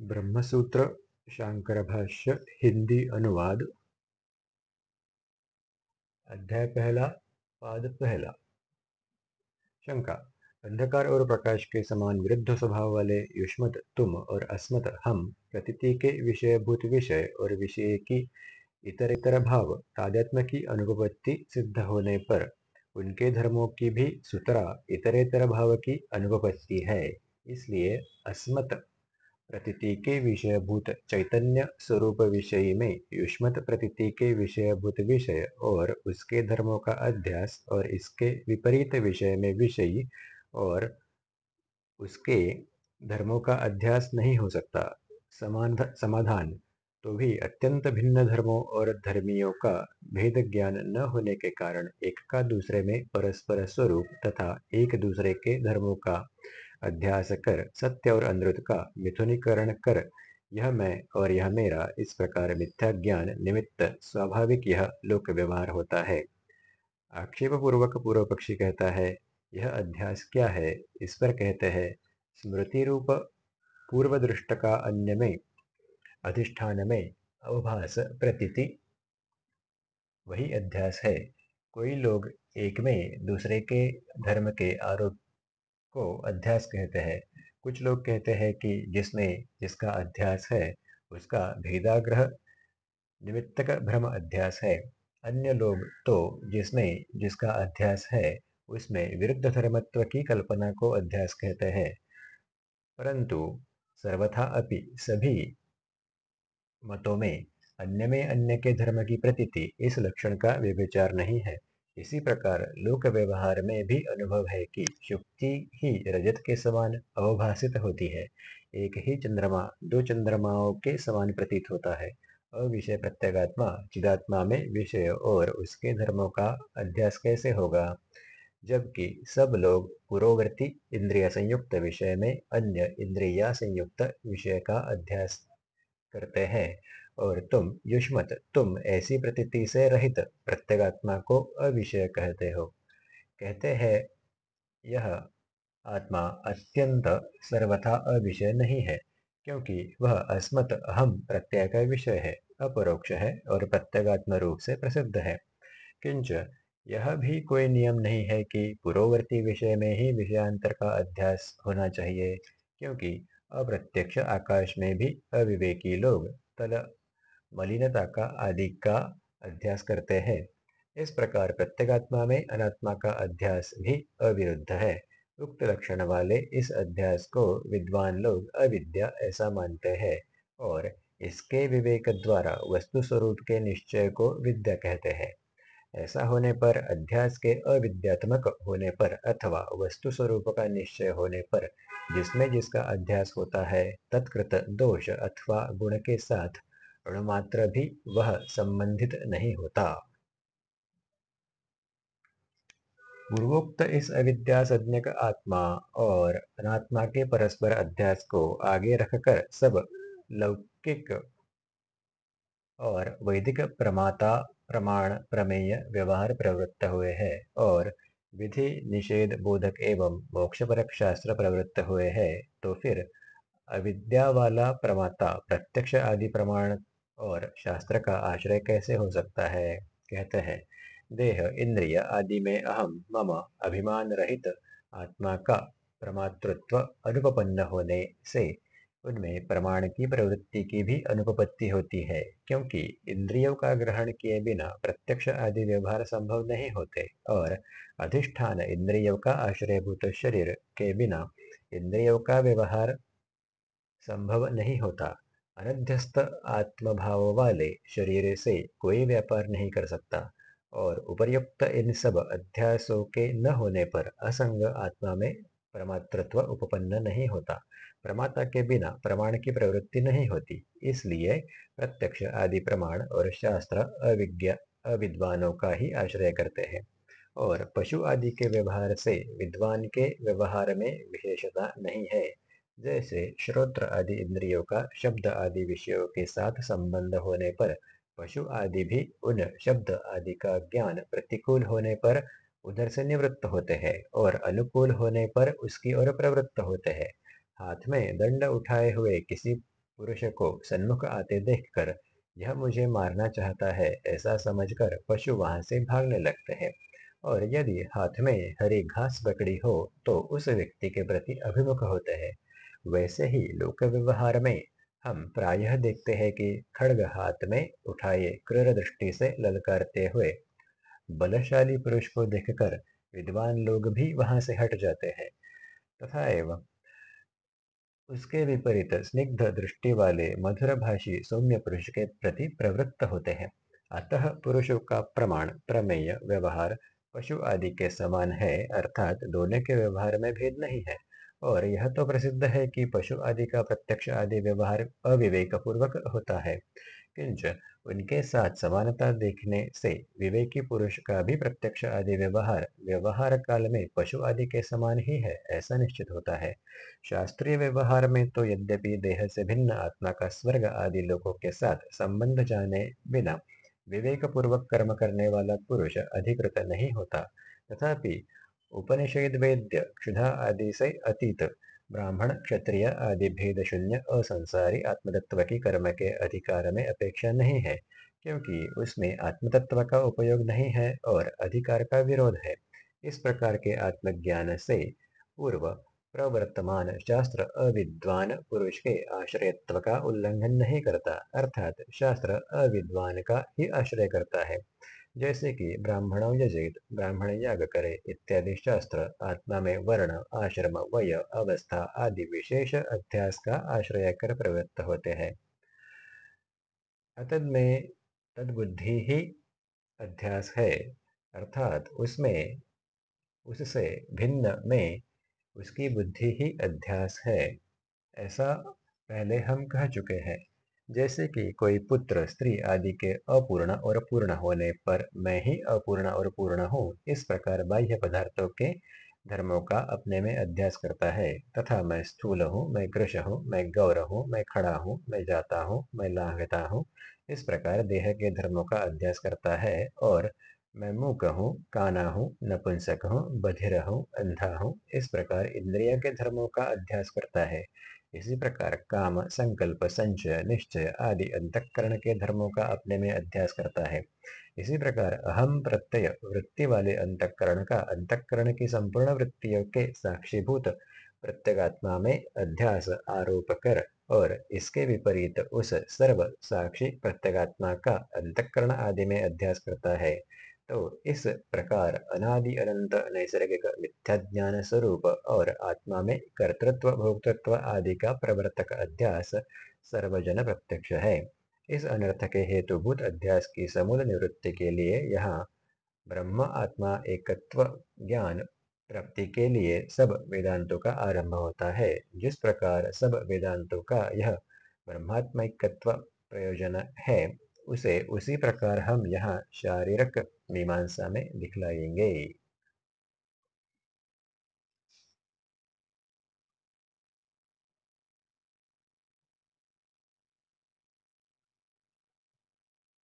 ब्रह्मसूत्र शांकर भाष्य हिंदी अनुवाद। अध्याय पहला, पाद पहला। शंका, अंधकार और प्रकाश के समान विरुद्ध स्वभाव वाले युष्मत, तुम और अस्मत, हम प्रतीति के विषयभूत विषय और विषय की इतर इतर भाव तादात्म की अनुपत्ति सिद्ध होने पर उनके धर्मों की भी सुतरा, इतरेतर भाव की अनुपत्ति है। इसलिए अस्मत प्रतीति के विषयभूत चैतन्य स्वरूप विषय में युष्मत प्रतीति के विषयभूत विषय और उसके धर्मों का अध्यास और इसके विपरीत विषय में विषयी और उसके धर्मों का अध्यास नहीं हो सकता। समाधान। तो भी अत्यंत भिन्न धर्मों और धर्मियों का भेद ज्ञान न होने के कारण एक का दूसरे में परस्पर स्वरूप तथा एक दूसरे के धर्मों का अध्यास कर, सत्य और अनृत का मिथुनीकरण कर। यह मैं और यह मेरा, इस प्रकार मिथ्या ज्ञान निमित्त स्वाभाविक यह लोक व्यवहार होता है। आक्षेप पूर्वक पूर्व पक्षी कहता है, यह अध्यास क्या है? इस पर कहते हैं स्मृति रूप पूर्व दृष्ट का अन्य में अधिष्ठान में अवभास प्रतीति। वही अध्यास है। कोई लोग एक में, दूसरे के धर्म के आरोप को अध्यास कहते हैं। कुछ लोग कहते हैं कि जिसमें जिसका अध्यास है, उसका भेदाग्रह निमित्तक भ्रम अध्यास है। अन्य लोग तो जिसमें जिसका अध्यास है, उसमें विरुद्ध धर्मत्व की कल्पना को अध्यास कहते हैं। परंतु सर्वथा अपि सभी मतों में अन्य में अन्य के धर्म की प्रतीति इस लक्षण का व्यभिचार नहीं है। इसी प्रकार लोक व्यवहार में भी अनुभव है कि शुक्ति ही रजत के समान अवभाषित होती है। एक ही चंद्रमा, दो चंद्रमाओं के समान प्रतीत होता है। अविषय प्रत्यगात्मा, चिदात्मा में विषय और उसके धर्मों का अध्यास कैसे होगा? जबकि सब लोग पूर्ववर्ती इंद्रिय संयुक्त विषय में अन्य इंद्रिया संयुक्त विषय का अध्यास करते हैं। और तुम युष्मत, तुम ऐसी प्रतीति से रहित, प्रत्यगात्मा को अविषय कहते हो। कहते हैं, यह आत्मा अत्यंत सर्वथा अविषय नहीं है, क्योंकि वह अस्मत अहम प्रत्यय का विषय है, अपरोक्ष है और प्रत्यगात्म रूप से प्रसिद्ध है। किंच यह भी कोई नियम नहीं है कि पूर्ववर्ती विषय में ही विषयांतर का अध्यास होना चाहिए, क्योंकि अप्रत्यक्ष आकाश में भी अविवेकी लोग तल मलिनता का आदि का अध्यास करते हैं। इस प्रकार प्रत्येगात्मा में अनात्मा का अध्यास भी अविरुद्ध है। उक्त लक्षण वाले इस अध्यास को विद्वान लोग अविद्या ऐसा मानते हैं और इसके विवेक द्वारा वस्तु स्वरूप के निश्चय को विद्या कहते हैं। ऐसा होने पर अध्यास के अविद्यात्मक होने पर अथवा वस्तु स्वरूप का निश्चय होने पर जिसमें जिसका अध्यास होता है, तत्कृत दोष अथवा गुण के साथ अणुमात्र भी वह संबंधित नहीं होता। पूर्वोक्त इस अविद्या संज्ञक आत्मा और अनात्मा के परस्पर अध्यास को आगे रखकर सब लौकिक और वैदिक प्रमाता, प्रमाण, प्रमेय व्यवहार प्रवृत्त हुए हैं और विधि, निषेध, बोधक एवं मोक्षपरक शास्त्र प्रवृत्त हुए हैं। तो फिर अविद्या वाला प्रमाता, प्रत्यक्ष आदि प्रमाण और शास्त्र का आश्रय कैसे हो सकता है? कहते हैं, देह, इंद्रिय आदि में अहम मम, अभिमान रहित आत्मा का प्रमातृत्व अनुपन्न होने से उनमें प्रमाण की प्रवृत्ति की भी अनुपपत्ति होती है, क्योंकि इंद्रियों का ग्रहण किए बिना प्रत्यक्ष आदि व्यवहार संभव नहीं होते और अधिष्ठान इंद्रियों का आश्रयभूत शरीर के बिना इंद्रियों का व्यवहार संभव नहीं होता। अनध्यस्त आत्मभाव वाले शरीर से कोई व्यापार नहीं कर सकता और उपर्युक्त इन सब अध्यासों के न होने पर असंग आत्मा में परमात्रत्व उपपन्न नहीं होता। प्रमाता के बिना प्रमाण की प्रवृत्ति नहीं होती। इसलिए प्रत्यक्ष आदि प्रमाण और शास्त्र अविज्ञा, अविद्वानों का ही आश्रय करते हैं। और पशु आदि के व्यवहार से विद्वान के व्यवहार में विशेषता नहीं है। जैसे श्रोत्र आदि इंद्रियों का शब्द आदि विषयों के साथ संबंध होने पर, पशु आदि भी उन शब्द आदि का ज्ञान प्रतिकूल होने पर उधर से निवृत्त होते हैं और अनुकूल होने पर उसकी ओर प्रवृत्त होते हैं। हाथ में दंड उठाए हुए किसी पुरुष को सन्मुख आते देखकर, यह मुझे मारना चाहता है ऐसा समझकर पशु वहाँ से भागने लगते हैं। और यदि हाथ में हरी घास पकड़ी हो तो उस व्यक्ति के प्रति अभिमुख होते हैं। वैसे ही लोक व्यवहार में हम प्रायः देखते हैं कि खड़ग हाथ में उठाए क्रूर दृष्टि से ललकारते हुए, बलशाली पुरुष को देखकर विद्वान लोग भी वहाँ से हट जाते हैं। तथा एवं उसके विपरीत स्निग्ध दृष्टि वाले मधुरभाषी सौम्य पुरुष के प्रति प्रवृत्त होते हैं। अतः पुरुषों का प्रमाण, प्रमेय, व्यवहार, पशु आदि के समान है, अर्थात दोनों के व्यवहार में भेद नहीं है। और यह तो प्रसिद्ध है कि पशु आदि का प्रत्यक्ष आदि व्यवहार अविवेक पूर्वक होता है। किंच उनके साथ समानता देखने से विवेकी पुरुष का भी प्रत्यक्ष आदि व्यवहार व्यवहार काल में पशु आदि के समान ही है, ऐसा निश्चित होता है। शास्त्रीय व्यवहार में तो यद्यपि देह से भिन्न आत्मा का स्वर्ग आदि लोगों के साथ संबंध जाने बिना विवेक पूर्वक कर्म करने वाला पुरुष अधिकृत नहीं होता। तथापि उपनिषद वेद्य क्षुधा आदि से अतीत, ब्राह्मण, क्षत्रिय आदि भेद शून्य असंसारी आत्मतत्व की कर्म के अधिकार में अपेक्षा नहीं है, क्योंकि उसमें आत्मतत्व का उपयोग नहीं है और अधिकार का विरोध है। इस प्रकार के आत्मज्ञान से पूर्व प्रवर्तमान शास्त्र अविद्वान पुरुष के आश्रयत्व का उल्लंघन नहीं करता, अर्थात शास्त्र अविद्वान का ही आश्रय करता है। जैसे कि ब्राह्मणों यजेत, ब्राह्मण याग करे इत्यादि शास्त्र आत्मा में वर्ण, आश्रम, वय, अवस्था आदि विशेष अध्यास का आश्रय कर प्रवृत्त होते हैं। अतद में तदबुद्धि ही अध्यास है, अर्थात उसमें, उससे भिन्न में उसकी बुद्धि ही अध्यास है, ऐसा पहले हम कह चुके हैं। जैसे कि कोई पुत्र, स्त्री आदि के अपूर्ण और पूर्ण होने पर मैं ही अपूर्ण और पूर्ण हूँ। इस प्रकार बाह्य पदार्थों के धर्मों का अपने में अध्यास करता है। तथा मैं स्थूल हूँ, मैं कृष हूँ, मैं गौर हूँ, मैं खड़ा हूँ, मैं जाता हूँ, मैं लांघता हूँ। इस प्रकार देह के धर्मों का अध्यास करता है और मैं मूक हूँ काना हूँ, नपुंसक हूँ, बधिर हूँ, अंधा हूँ, इस प्रकार इंद्रिया के धर्मों का अध्यास करता है। इसी प्रकार काम, संकल्प, संचय, निश्चय आदि अंतकरण के धर्मों का अपने में अध्यास करता है। इसी प्रकार अहम प्रत्यय, वृत्ति वाले अंतकरण का अंतकरण की संपूर्ण वृत्तियों के साक्षीभूत प्रत्यगात्मा में अध्यास, आरोप कर और इसके विपरीत उस सर्व साक्षी प्रत्यगात्मा का अंतकरण आदि में अध्यास करता है। तो इस प्रकार अनादि अनंत नैसर्गिक मिथ्याज्ञान स्वरूप और आत्मा में कर्तृत्व, भोक्तृत्व आदि का प्रवर्तक अध्यास सर्वजन प्रत्यक्ष है। इस अनर्थ के हेतुभूत अध्यास की समूल निवृत्ति के लिए यहाँ ब्रह्म, आत्मा, एकत्व, ज्ञान प्राप्ति के लिए सब वेदांतों का आरंभ होता है। जिस प्रकार सब वेदांतों का यह ब्रह्मात्मिकत्व प्रयोजन है, उसे उसी प्रकार हम यहाँ शारीरक मीमांसा में दिखलाएँगे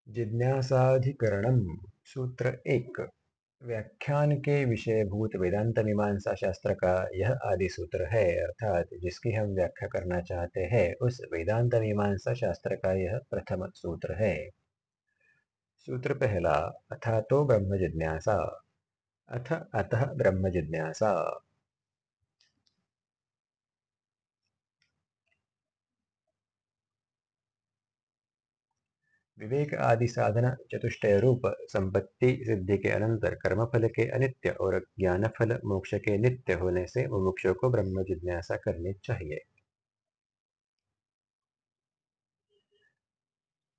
जिज्ञासाधिकरणम सूत्र एक। व्याख्यान के विषयभूत वेदांत मीमांसा शास्त्र का यह आदि सूत्र है, अर्थात जिसकी हम व्याख्या करना चाहते हैं, उस वेदांत मीमांसा शास्त्र का यह प्रथम सूत्र है। सूत्र पहला अथा तो ब्रह्म जिज्ञासा अथ, अतः ब्रह्म जिज्ञासा विवेक आदि साधना चतुष्टय रूप संपत्ति, सिद्धि के अनंतर, कर्मफल के अनित्य और ज्ञान फल मोक्ष के नित्य होने से मुमुक्ष को ब्रह्म जिज्ञासा करनी चाहिए।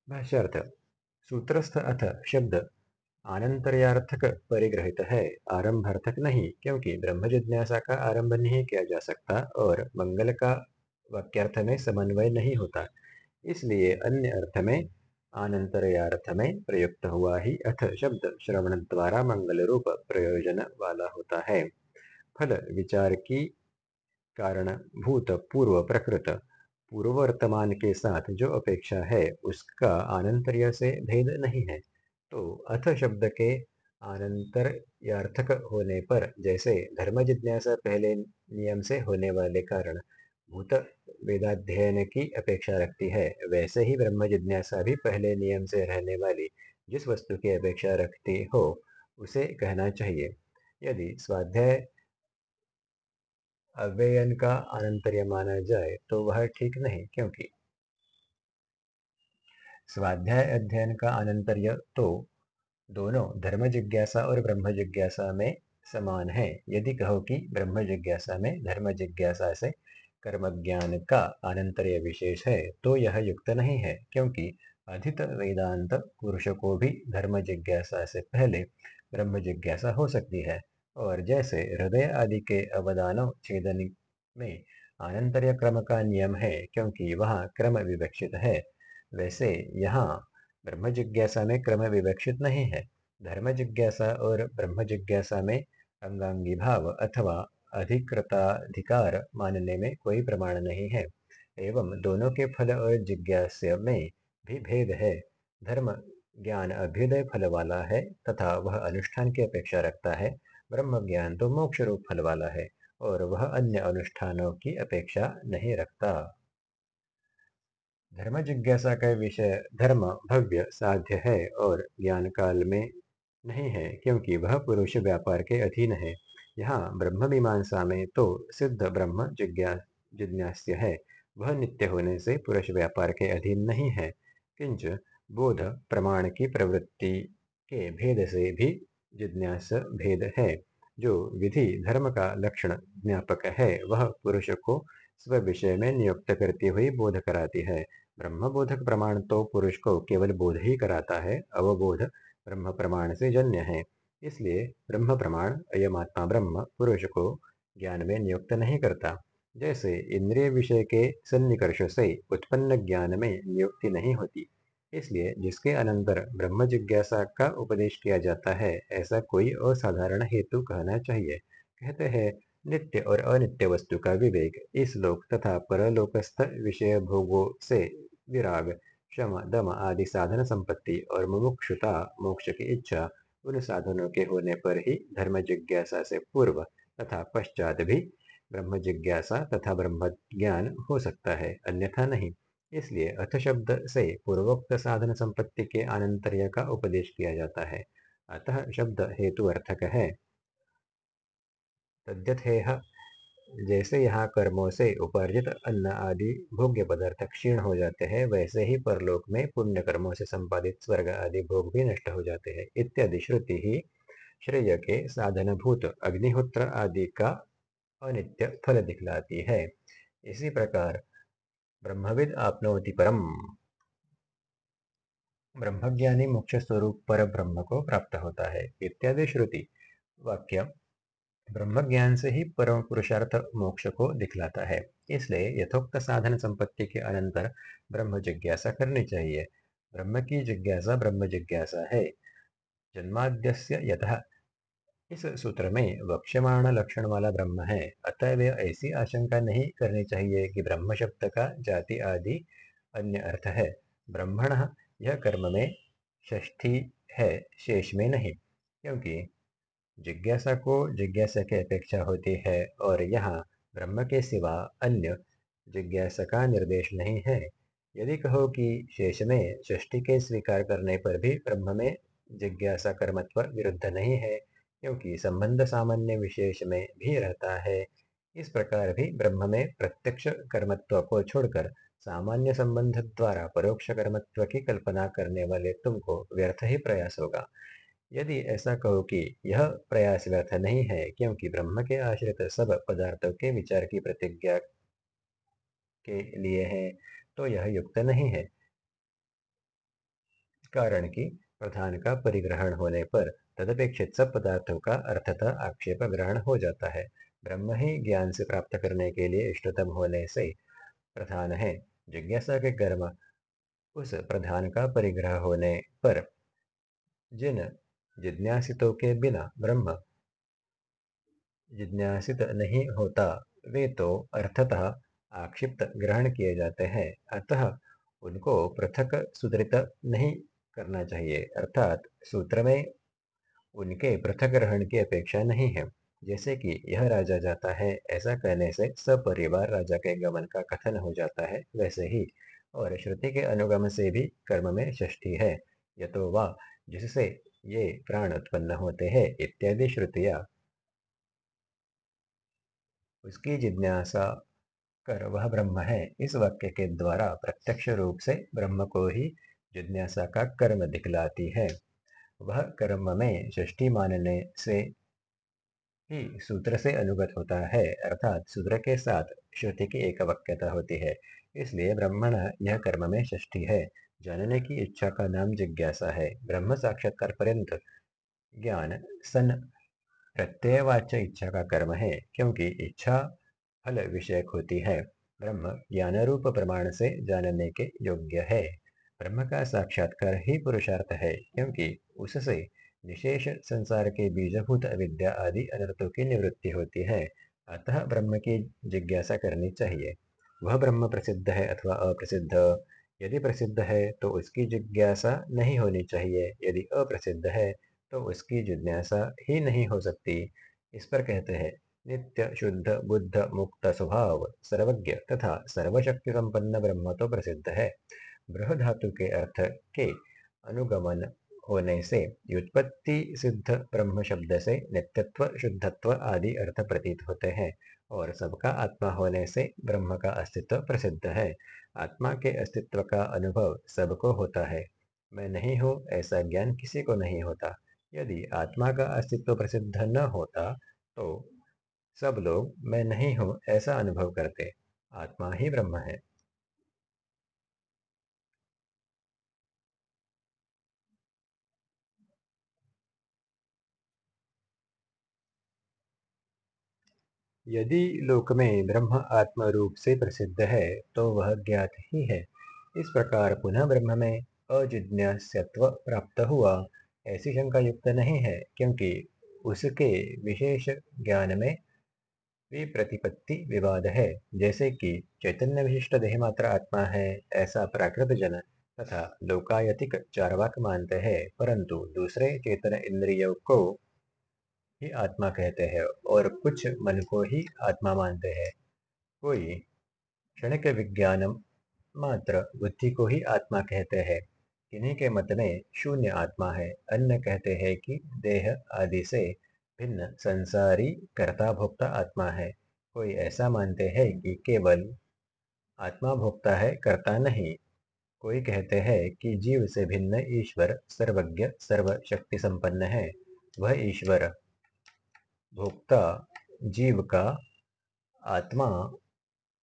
भाष्यार्थ सूत्रस्थ अथ शब्द। आनंतर्यार्थक परिग्रहित है, आरंभार्थक नहीं, क्योंकि ब्रह्म जिज्ञासा का आरंभ नहीं किया जा सकता और मंगल का वाक्यार्थ में समन्वय नहीं होता। इसलिए अन्य अर्थ में आनंतरयार्थ में प्रयुक्त हुआ ही अथ शब्द श्रवण द्वारा मंगल रूप प्रयोजन वाला होता है। फल विचार की कारण भूत पूर्व प्रकृत। पूर्व वर्तमान के साथ जो अपेक्षा है, उसका आनंतर्य से भेद नहीं है। तो अथ शब्द के आनंतर्यार्थक होने पर, जैसे धर्म जिज्ञासा पहले नियम से होने वाले कारण, भूत वेदाध्ययन की अपेक्षा रखती है, वैसे ही ब्रह्म जिज्ञासा भी पहले नियम से रहने वाली जिस वस्तु की अपेक्षा रखती हो, उसे कहना चाहिए। यदि स्वाध्याय अव्ययन का अनंतर्य माना जाए तो वह ठीक नहीं, क्योंकि स्वाध्याय अध्ययन का अनंतर्य तो दोनों धर्म जिज्ञासा और ब्रह्म जिज्ञासा में समान है। यदि कहो कि ब्रह्म जिज्ञासा में धर्म जिज्ञासा से कर्म ज्ञान का अनंतर्य विशेष है तो यह युक्त नहीं है, क्योंकि अधित वेदांत पुरुष को भी धर्म जिज्ञासा से पहले ब्रह्म जिज्ञासा हो सकती है। और जैसे हृदय आदि के अवदानों, छेदन में अनंतर्य क्रम का नियम है, क्योंकि वह क्रम विवक्षित है। वैसे यहाँ ब्रह्म जिज्ञासा में क्रम विवक्षित नहीं है। धर्म जिज्ञासा और ब्रह्म जिज्ञासा में अंगांगी भाव अथवा अधिकृताधिकार मानने में कोई प्रमाण नहीं है, एवं दोनों के फल और जिज्ञास्य में भी भेद है। धर्म ज्ञान अभ्युदय फल वाला है तथा वह अनुष्ठान की अपेक्षा रखता है। ब्रह्म ज्ञान तो मोक्ष रूप फल वाला है, और वह अन्य अनुष्ठानों की अपेक्षा नहीं रखता। धर्म जिज्ञासा का विषय, धर्म भव्य साध्य है और ज्ञान काल में नहीं है, क्योंकि वह पुरुष व्यापार के अधीन है। यहाँ ब्रह्म मीमांसा में तो सिद्ध ब्रह्म जिज्ञा, जिज्ञास्य है। वह नित्य होने से पुरुष व्यापार के अधीन नहीं है। किंच बोध प्रमाण की प्रवृत्ति के भेद से भी जिज्ञास भेद है। जो विधि धर्म का लक्षण ज्ञापक है, वह पुरुष को स्व विषय में नियुक्त करती हुई बोध कराती है। ब्रह्म बोधक प्रमाण तो पुरुष को केवल बोध ही कराता है, अवबोध ब्रह्म प्रमाण से जन्य है। इसलिए ब्रह्म प्रमाण, अयमात्मा ब्रह्म पुरुष को ज्ञान में नियुक्त नहीं करता। जैसे इंद्रिय विषय के सन्निकर्ष से उत्पन्न ज्ञान में नियुक्ति नहीं होती। इसलिए जिसके अनंतर ब्रह्म जिज्ञासा का उपदेश किया जाता है, ऐसा कोई असाधारण हेतु कहना चाहिए। कहते हैं, नित्य और अनित्य वस्तु का विवेक, इस लोक तथा परलोकस्थ विषय भोगों से विराग, क्षम, दम आदि साधन संपत्ति और मुमुक्षुता, मोक्ष की इच्छा, उन साधनों के होने पर ही धर्म जिज्ञासा से पूर्व तथा पश्चात भी ब्रह्म जिज्ञासा तथा ब्रह्म ज्ञान हो सकता है, अन्यथा नहीं। इसलिए अथ शब्द से पूर्वोक्त साधन संपत्ति के अनंतर्य का उपदेश किया जाता है। अतः शब्द हेतु अर्थक है। तद्यथेह, जैसे यहाँ कर्मों से उपार्जित अन्न आदि भोग्य पदार्थ क्षीण हो जाते हैं, वैसे ही परलोक में पुण्य कर्मों से संपादित स्वर्ग आदि भोग भी नष्ट हो जाते हैं। इत्यादि श्रुति ही श्रेय के साधनभूत अग्निहोत्र आदि का अनित्य फल दिखलाती है। इसी प्रकार ब्रह्मविद आपनोति परम। ब्रह्मज्ञानी मुख्य स्वरूप पर ब्रह्म को प्राप्त होता है। इत्यादि श्रुति। वाक्य। ब्रह्म ज्ञान से ही परम पुरुषार्थ मोक्ष को दिखलाता है। इसलिए यथोक्त साधन संपत्ति के अनंतर ब्रह्म जिज्ञासा करनी चाहिए। ब्रह्म की जिज्ञासा ब्रह्म जिज्ञासा है। जन्माद्यस्य यतः इस सूत्र में वक्ष्यमाण लक्षण वाला ब्रह्म है। अतः वे ऐसी आशंका नहीं करनी चाहिए कि ब्रह्म शब्द का जाति आदि अन्य अर्थ है। ब्रह्मण यह कर्म में षष्ठी है, शेष में नहीं, क्योंकि जिज्ञासा को जिज्ञासा की अपेक्षा होती है और यहाँ ब्रह्म के सिवा अन्य जिज्ञासा का निर्देश नहीं है। यदि कहो कि शेष में षष्टि के स्वीकार करने पर भी ब्रह्म में जिज्ञासा कर्मत्व विरुद्ध नहीं है क्योंकि संबंध सामान्य विशेष में भी रहता है। इस प्रकार भी ब्रह्म में प्रत्यक्ष कर्मत्व को छोड़कर सामान्य संबंध द्वारा परोक्ष कर्मत्व की कल्पना करने वाले तुमको व्यर्थ ही प्रयास होगा। यदि ऐसा कहो कि यह प्रयास व्यर्थ नहीं है, क्योंकि ब्रह्म के आश्रित सब पदार्थों के विचार की प्रतिज्ञा के लिए है तो यह युक्त नहीं है। कारण कि प्रधान का परिग्रहण होने पर तदपेक्षित सब पदार्थों का अर्थतः आक्षेप ग्रहण हो जाता है। ब्रह्म ही ज्ञान से प्राप्त करने के लिए इष्टतम होने से प्रधान है। जिज्ञासा के कर्म उस प्रधान का परिग्रह होने पर, जिन जिज्ञासितों के बिना ब्रह्म जिज्ञासित नहीं होता, वे तो अर्थतः आक्षिप्त ग्रहण किए जाते हैं। अतः उनको पृथक सुदृत नहीं करना चाहिए। अर्थात सूत्र में उनके पृथक ग्रहण की अपेक्षा नहीं है। जैसे कि यह राजा जाता है, ऐसा कहने से सपरिवार राजा के गमन का कथन हो जाता है, वैसे ही। और श्रुति के अनुगम से भी कर्म में षष्ठी है। यतो वा जिससे ये प्राण उत्पन्न होते हैं, इत्यादि श्रुतियाँ। उसकी जिज्ञासा कर वह ब्रह्म है। इस वाक्य के द्वारा प्रत्यक्ष रूप से ब्रह्म को ही जिज्ञासा का कर्म दिखलाती है। वह कर्म में षष्ठी मानने से ही सूत्र से अनुगत होता है, अर्थात सूत्र के साथ श्रुति की एक वाक्यता होती है। इसलिए ब्रह्मण, यह कर्म में षष्ठी है। जानने की इच्छा का नाम जिज्ञासा है। ब्रह्म साक्षात्कार पर्यंत ज्ञान सन प्रत्ययवाच्य इच्छा का कर्म है, क्योंकि इच्छा फल विषयक होती है। ब्रह्म ज्ञान रूप प्रमाण से जानने के योग्य है। ब्रह्म का साक्षात्कार ही पुरुषार्थ है, क्योंकि उससे विशेष संसार के बीजभूत अविद्या आदि अनर्थों की निवृत्ति होती है। अतः ब्रह्म की जिज्ञासा करनी चाहिए। वह ब्रह्म प्रसिद्ध है अथवा अप्रसिद्ध? यदि प्रसिद्ध है तो उसकी जिज्ञासा नहीं होनी चाहिए। यदि अप्रसिद्ध है तो उसकी जिज्ञासा ही नहीं हो सकती। इस पर कहते हैं, नित्य, शुद्ध, बुद्ध, मुक्त, स्वभाव, सर्वज्ञ तथा सर्वशक्ति संपन्न ब्रह्म तो प्रसिद्ध है। बृह धातु के अर्थ के अनुगमन होने से व्युत्पत्ति सिद्ध ब्रह्म शब्द से नित्यत्व शुद्धत्व आदि अर्थ प्रतीत होते हैं और सबका आत्मा होने से ब्रह्म का अस्तित्व प्रसिद्ध है। आत्मा के अस्तित्व का अनुभव सबको होता है। मैं नहीं हूँ, ऐसा ज्ञान किसी को नहीं होता। यदि आत्मा का अस्तित्व प्रसिद्ध न होता तो सब लोग, मैं नहीं हूँ ऐसा अनुभव करते। आत्मा ही ब्रह्म है। यदि लोक में ब्रह्म आत्म रूप से प्रसिद्ध है तो वह ज्ञात ही है। इस प्रकार पुनः ब्रह्म में अजिज्ञास्यत्व प्राप्त हुआ। ऐसी शंका युक्त नहीं है, क्योंकि उसके विशेष ज्ञान में विप्रतिपत्ति विवाद है। जैसे कि चैतन्य विशिष्ट देह मात्र आत्मा है, ऐसा प्राकृत जन तथा लोकायतिक चारवाक मानते हैं, परंतु दूसरे चेतन इंद्रियों को ही आत्मा कहते हैं और कुछ मन को ही आत्मा मानते हैं। कोई क्षणिक विज्ञान मात्र बुद्धि को ही आत्मा कहते हैं। किन्हीं के मत में शून्य आत्मा है। अन्य कहते हैं कि देह आदि से भिन्न संसारी कर्ता भोक्ता आत्मा है। कोई ऐसा मानते हैं कि केवल आत्मा भोक्ता है, कर्ता नहीं। कोई कहते हैं कि जीव से भिन्न ईश्वर सर्वज्ञ सर्वशक्ति संपन्न है। वह ईश्वर भोक्ता जीव का आत्मा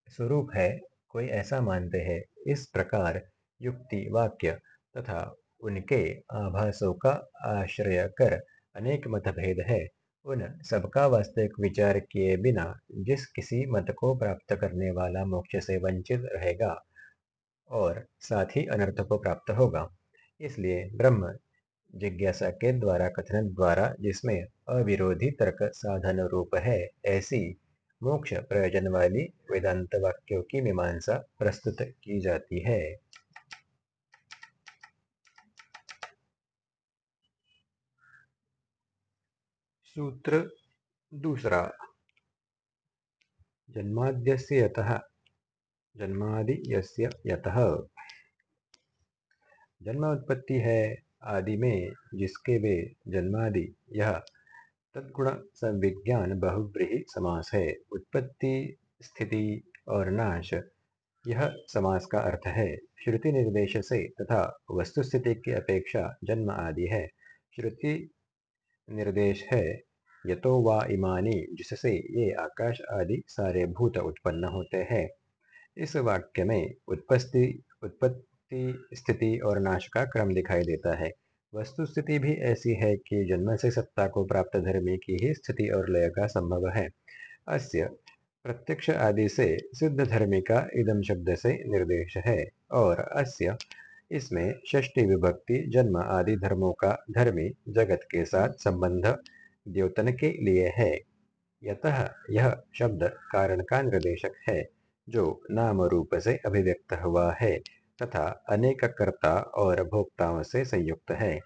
स्वरूप है, कोई ऐसा मानते हैं। इस प्रकार युक्ति, वाक्य तथा उनके आभासों का आश्रय कर अनेक मतभेद है। उन सबका वास्तविक विचार किए बिना जिस किसी मत को प्राप्त करने वाला मोक्ष से वंचित रहेगा और साथ ही अनर्थ को प्राप्त होगा। इसलिए ब्रह्म जिज्ञासा के द्वारा, कथन द्वारा, जिसमें अविरोधी तर्क साधन रूप है, ऐसी मोक्ष प्रयोजन वाली वेदांत वाक्यों की मीमांसा प्रस्तुत की जाती है। सूत्र दूसरा। जन्माद्यस्य यतः, जन्मादि यस्य यतः। जन्म उत्पत्ति है आदि में जिसके वे जन्मादि, यह तद्गुण संविज्ञान बहुब्रीही समास है। उत्पत्ति, स्थिति और नाश, यह समास का अर्थ है। श्रुति निर्देश से तथा वस्तुस्थिति की अपेक्षा जन्म आदि है। श्रुति निर्देश है, यतो वा इमानी, जिससे ये आकाश आदि सारे भूत उत्पन्न होते हैं। इस वाक्य में उत्पत्ति उत्पत्ति स्थिति और नाश का क्रम दिखाई देता है। वस्तु स्थिति भी ऐसी है कि जन्म से सत्ता को प्राप्त धर्मी की ही स्थिति और लय का संभव है। अस्य, प्रत्यक्ष आदि से सिद्ध धर्मी का इदम शब्द से निर्देश है और अस्य, इसमें षष्टि विभक्ति जन्म आदि धर्मों का धर्मी जगत के साथ संबंध द्योतन के लिए है। यतः यह शब्द कारण का निर्देशक है, जो नाम रूप से अभिव्यक्त हुआ है। तथा अनेक कर्ता और भोक्ताओं से संयुक्त है,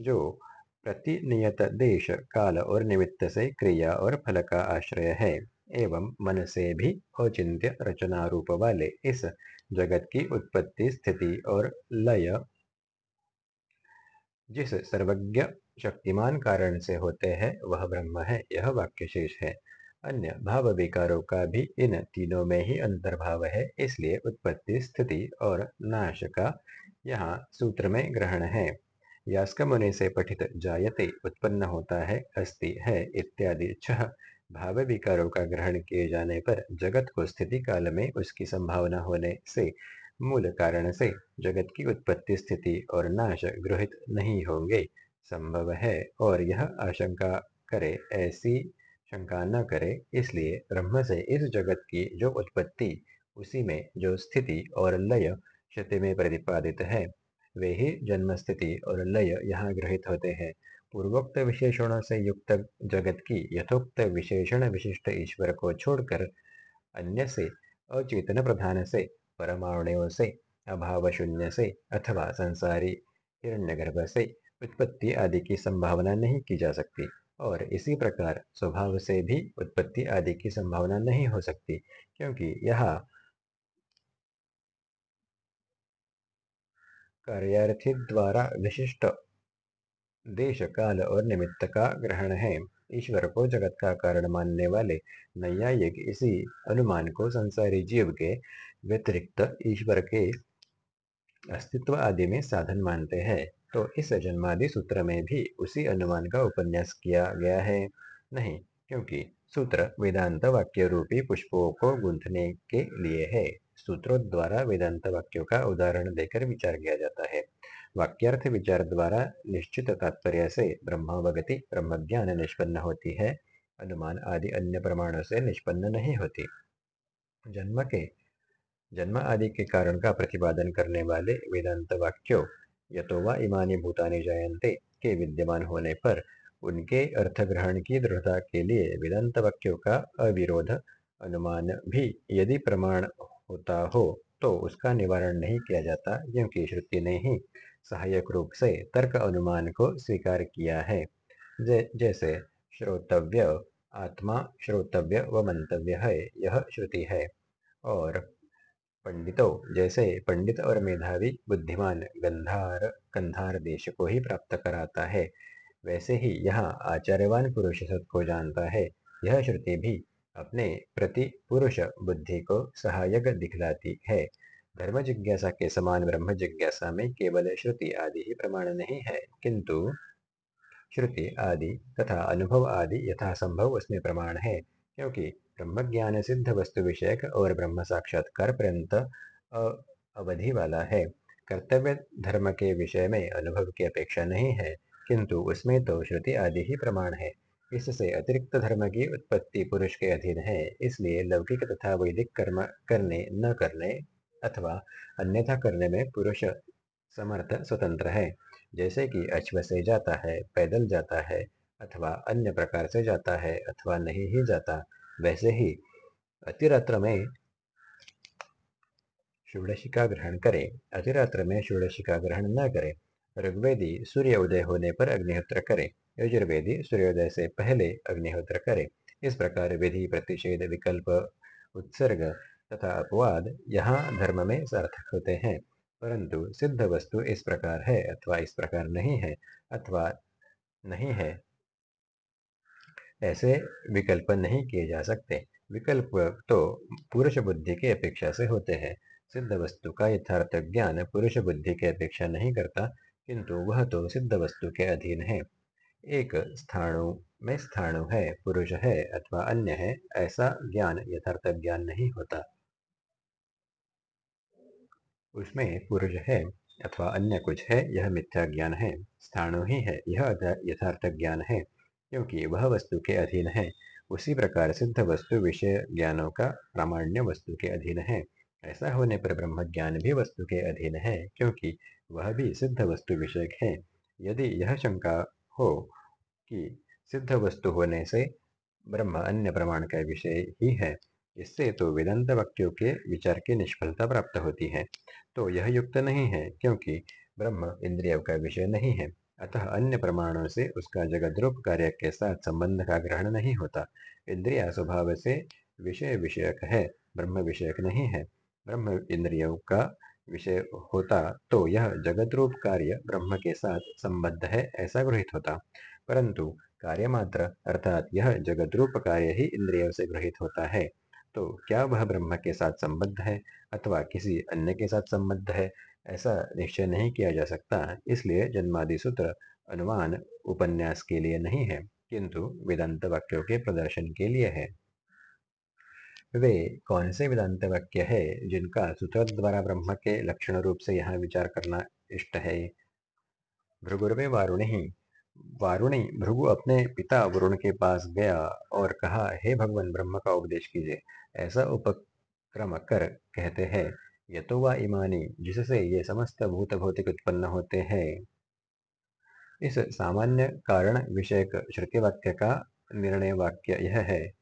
जो प्रतिनियत देश, काल और निमित्त से क्रिया और फल का आश्रय है एवं मन से भी औचित्य रचना रूप वाले इस जगत की उत्पत्ति स्थिति और लय, जिस सर्वज्ञ शक्तिमान कारण से होते हैं, वह ब्रह्म है, यह वाक्य शेष है। अन्य भाव विकारों का भी इन तीनों में ही अंतर्भाव है, इसलिए उत्पत्ति, स्थिति और नाश का यहाँ सूत्र में ग्रहण है। यास्क मुनि से पठित जायते उत्पन्न होता है अस्ति है इत्यादि छह भाव विकारों का ग्रहण किए जाने पर जगत को स्थिति काल में उसकी संभावना होने से, मूल कारण से जगत की उत्पत्ति, स्थिति और नाश गृहित नहीं होंगे, संभव है और यह आशंका करे ऐसी शंका न करे, इसलिए ब्रह्म से इस जगत की जो उत्पत्ति, उसी में जो स्थिति और लय क्षति में प्रतिपादित है, वे ही जन्म स्थिति और लय यहाँ ग्रहित होते हैं। पूर्वोक्त विशेषणों से युक्त जगत की यथोक्त विशेषण विशिष्ट ईश्वर को छोड़कर, अन्य से अचेतन प्रधान से, परमाणुओं से अभाव शून्य से अथवा संसारी हिरण्यगर्भ से उत्पत्ति आदि की संभावना नहीं की जा सकती। और इसी प्रकार स्वभाव से भी उत्पत्ति आदि की संभावना नहीं हो सकती, क्योंकि यह कार्यार्थी द्वारा विशिष्ट देश, काल और निमित्त का ग्रहण है। ईश्वर को जगत का कारण मानने वाले नैयायिक इसी अनुमान को संसारी जीव के व्यतिरिक्त ईश्वर के अस्तित्व आदि में साधन मानते हैं। तो इस जन्मादि सूत्र में भी उसी अनुमान का उपन्यास किया गया है। नहीं, क्योंकि सूत्र वेदांत वाक्य रूपी पुष्पों को गूंथने के लिए है। सूत्रों द्वारा वेदांत वाक्यों का उदाहरण देकर विचार किया जाता है। वाक्यर्थ विचार द्वारा निश्चित तात्पर्य से ब्रह्मावगति ब्रह्म ज्ञान निष्पन्न होती है। अनुमान आदि अन्य प्रमाणों से निष्पन्न नहीं होती। जन्म के, जन्म आदि के कारण का प्रतिपादन करने वाले वेदांत वाक्यों यतो वा इमानी भूतानी जायन्ते, के विद्यमान होने पर उनके अर्थ ग्रहण की दृढ़ता के लिए वेदांत वाक्यों का अविरोध अनुमान भी यदि प्रमाण होता हो तो उसका निवारण नहीं किया जाता, क्योंकि श्रुति ने ही सहायक रूप से तर्क अनुमान को स्वीकार किया है। जैसे श्रोतव्य आत्मा श्रोतव्य व मंतव्य है, यह श्रुति है। और पंडितों, जैसे पंडित और मेधावी बुद्धिमान गंधार, कंधार देश को ही प्राप्त कराता है। वैसे ही यहाँ आचार्यवान पुरुष सत को जानता है। यह श्रुति भी अपने प्रति पुरुष बुद्धि को सहायक दिखलाती है। धर्म जिज्ञासा के समान ब्रह्म जिज्ञासा में केवल श्रुति आदि ही प्रमाण नहीं है, किंतु श्रुति आदि तथा अनुभव आदि यथासंभव उसमें प्रमाण है, क्योंकि ब्रह्म ज्ञान सिद्ध वस्तु विषयक और ब्रह्म साक्षात्कार पर्यंत अवधि वाला है। कर्तव्य धर्म के विषय में अनुभव की अपेक्षा नहीं है, किंतु उसमें तो श्रुति आदि ही प्रमाण है। इससे अतिरिक्त धर्म की उत्पत्ति पुरुष के अधीन है, इसलिए लौकिक तथा वैदिक कर्म करने न करने अथवा अन्यथा करने में पुरुष समर्थ स्वतंत्र है, जैसे कि अश्व से जाता है, पैदल जाता है, अथवा अन्य प्रकार से जाता है, अथवा नहीं ही जाता। वैसे ही अतिरात्र में षोडशिका ग्रहण करें। अतिरात्र में षोडशिका ग्रहण न करे। ऋग्वेदी सूर्य उदय होने पर अग्निहोत्र करे। यजुर्वेदी सूर्योदय से पहले अग्निहोत्र करे। इस प्रकार विधि, प्रतिषेध, विकल्प, उत्सर्ग तथा अपवाद यहाँ धर्म में सार्थक होते हैं। परंतु सिद्ध वस्तु इस प्रकार है अथवा इस प्रकार नहीं है, अथवा नहीं है। ऐसे विकल्प नहीं किए जा सकते। विकल्प तो पुरुष बुद्धि की अपेक्षा से होते हैं। सिद्ध वस्तु का यथार्थ ज्ञान पुरुष बुद्धि की अपेक्षा नहीं करता, किंतु वह तो सिद्ध वस्तु के अधीन है। एक स्थाणु में स्थाणु है, पुरुष है अथवा अन्य है, ऐसा ज्ञान यथार्थ ज्ञान नहीं होता। उसमें पुरुष है अथवा अन्य कुछ है, यह मिथ्या ज्ञान है। स्थाणु ही है, यह यथार्थ ज्ञान है। क्योंकि वह वस्तु के अधीन है। उसी प्रकार सिद्ध वस्तु विषय ज्ञानों का प्रामाण्य वस्तु के अधीन है। ऐसा होने पर ब्रह्म ज्ञान भी वस्तु के अधीन है, क्योंकि वह भी सिद्ध वस्तु विषयक है। यदि यह शंका हो कि सिद्ध वस्तु होने से ब्रह्म अन्य प्रमाण का विषय ही है, इससे तो वेदांत वाक्यों के विचार की निष्फलता प्राप्त होती है। तो यह युक्त नहीं है, क्योंकि ब्रह्म इंद्रियों का विषय नहीं है। अतः अन्य प्रमाणों से उसका जगद्रूप कार्य के साथ संबंध का ग्रहण नहीं होता। इंद्रिया स्वभाव से विषय विषयक है ब्रह्म विषयक नहीं है। ब्रह्म इंद्रियों का विषय होता तो यह जगत रूप कार्य ब्रह्म के साथ संबद्ध है ऐसा गृहित होता। परंतु कार्य मात्र अर्थात यह जगत रूप कार्य ही इंद्रियों से गृहित होता है। तो क्या वह ब्रह्म के साथ संबद्ध है अथवा किसी अन्य के साथ संबद्ध है? ऐसा निश्चय नहीं किया जा सकता, इसलिए जन्मादि सूत्र अनुमान उपन्यास के लिए नहीं है, किंतु वेदांत वाक्यों के प्रदर्शन के लिए है। वे कौन से वेदांत वाक्य है जिनका सूत्र द्वारा ब्रह्म के लक्षण रूप से यहाँ विचार करना इष्ट है? भृगुर्वे वारुणी वारुणी, भृगु अपने पिता वरुण के पास गया और कहा, हे भगवान, ब्रह्म का उपदेश कीजिए। ऐसा उपक्रम कर कहते हैं। यतो वा इमानी जिससे ये समस्त भूत भौतिक उत्पन्न होते हैं। इस सामान्य कारण विषयक श्रुति वाक्य का निर्णय वाक्य यह है।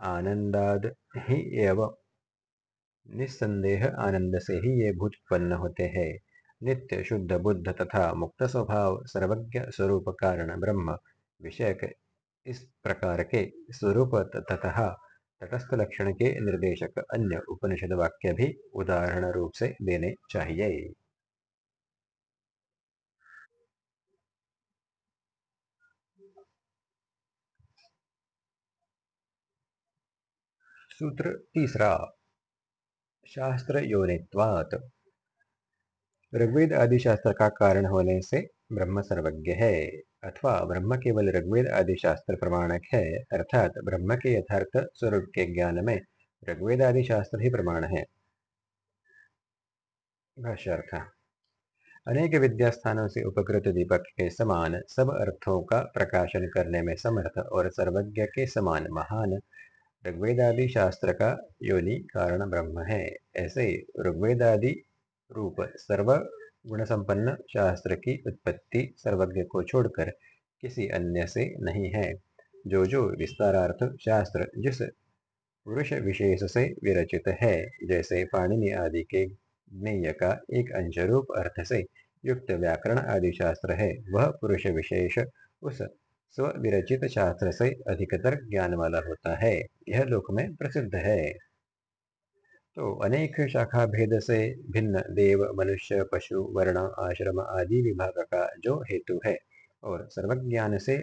आनंदाद ही एवं। निस्संदेह आनंद से ही ये भूत उत्पन्न होते हैं। नित्य शुद्ध बुद्ध तथा मुक्त स्वभाव सर्वज्ञ स्वरूप कारण ब्रह्म। विषयक इस प्रकार के स्वरूप तथा तटस्थ लक्षण के निर्देशक अन्य उपनिषद वाक्य भी उदाहरण रूप से देने चाहिए। सूत्र तीसरा, शास्त्र योनित्वात। ऋग्वेद आदि शास्त्र का कारण होने से ब्रह्म सर्वज्ञ है। अथवा ब्रह्म केवल ऋग्वेद आदि शास्त्र प्रमाणक है, अर्थात ब्रह्म के यथार्थ स्वरूप के ज्ञान में ऋग्वेद आदि शास्त्र ही प्रमाण है। भाष्यार्थ। अनेक विद्यास्थानों से उपकृत दीपक के समान सब अर्थों का प्रकाशन करने में समर्थ और सर्वज्ञ के समान महान ऋग्वेदादि शास्त्र का योनि कारण ब्रह्म है। ऐसे ऋग्वेदादि रूप सर्व गुण संपन्न शास्त्र की उत्पत्ति सर्वज्ञ को छोड़कर किसी अन्य से नहीं है। जो जो विस्तारार्थ शास्त्र जिस पुरुष विशेष से विरचित है, जैसे पाणिनि आदि के ज्ञेय का एक अंश रूप अर्थ से युक्त व्याकरण आदि शास्त्र है, वह पुरुष विशेष उस स्व विरचित शास्त्र से अधिकतर ज्ञान वाला होता है। यह लोक में प्रसिद्ध है। तो अनेक शाखा भेद से भिन्न देव, मनुष्य, पशु, वर्ण, आश्रम आदि विभाग का जो हेतु है और सर्वज्ञान से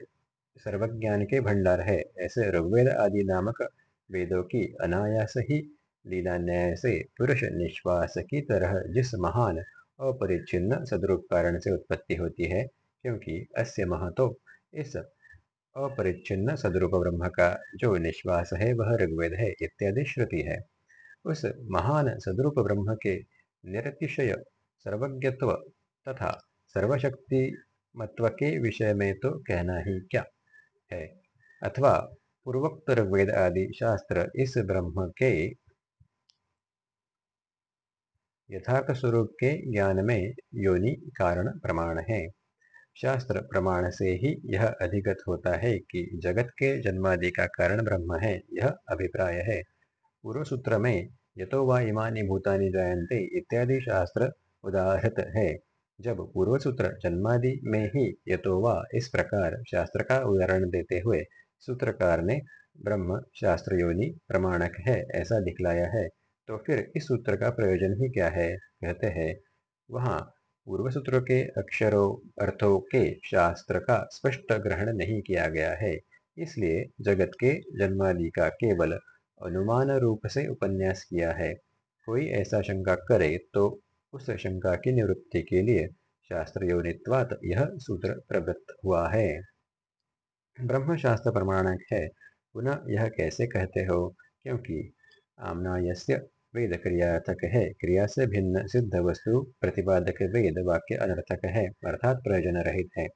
सर्वज्ञान के भंडार है, ऐसे ऋग्वेद आदि नामक वेदों की अनायास ही लीला न्याय से पुरुष निश्वास की तरह जिस महान अपरिचिन्न सदरूप कारण से उत्पत्ति होती है, क्योंकि अस्य महतो इस अपरिच्छिन्न सदरूप ब्रह्म का जो निश्वास है, वह ऋग्वेद है इत्यादि श्रुति है। उस महान सदरूप ब्रह्म के निरतिशय सर्वज्ञत्व तथा सर्वशक्ति मत्व के विषय में तो कहना ही क्या है? अथवा पूर्वोक्त ऋग्वेद आदि शास्त्र इस ब्रह्म के यथार्थ स्वरूप के ज्ञान में योनि कारण प्रमाण है। शास्त्र प्रमाण से ही यह अधिगत होता है कि जगत के जन्मादि का कारण ब्रह्म है, यह अभिप्राय है। पूर्व सूत्र में यतो वा इमानी भूतानि जायन्ते इत्यादि शास्त्र उदाहृत है। जब पूर्व सूत्र जन्मादि में ही यतो वा इस प्रकार शास्त्र का उदाहरण देते हुए सूत्रकार ने ब्रह्म शास्त्र योनि प्रमाणक है ऐसा दिखलाया है तो फिर इस सूत्र का प्रयोजन ही क्या है कहते हैं। वहाँ पूर्व सूत्र के अक्षरों, अर्थों के शास्त्र का स्पष्ट ग्रहण नहीं किया गया है, इसलिए जगत के जन्मादि का केवल अनुमान रूप से उपन्यास किया है। कोई ऐसा शंका करे तो उस शंका की निवृत्ति के लिए शास्त्र योनित्वात यह सूत्र प्रवृत्त हुआ है। ब्रह्म शास्त्र प्रमाणक है। पुनः यह कैसे कहते हो? क्योंकि आमनायस्य वेद क्रियार्थक है। क्रिया से भिन्न सिद्ध वस्तु प्रतिपादक वेद वाक्य अनर्थक है, अर्थात प्रयोजन रहित है।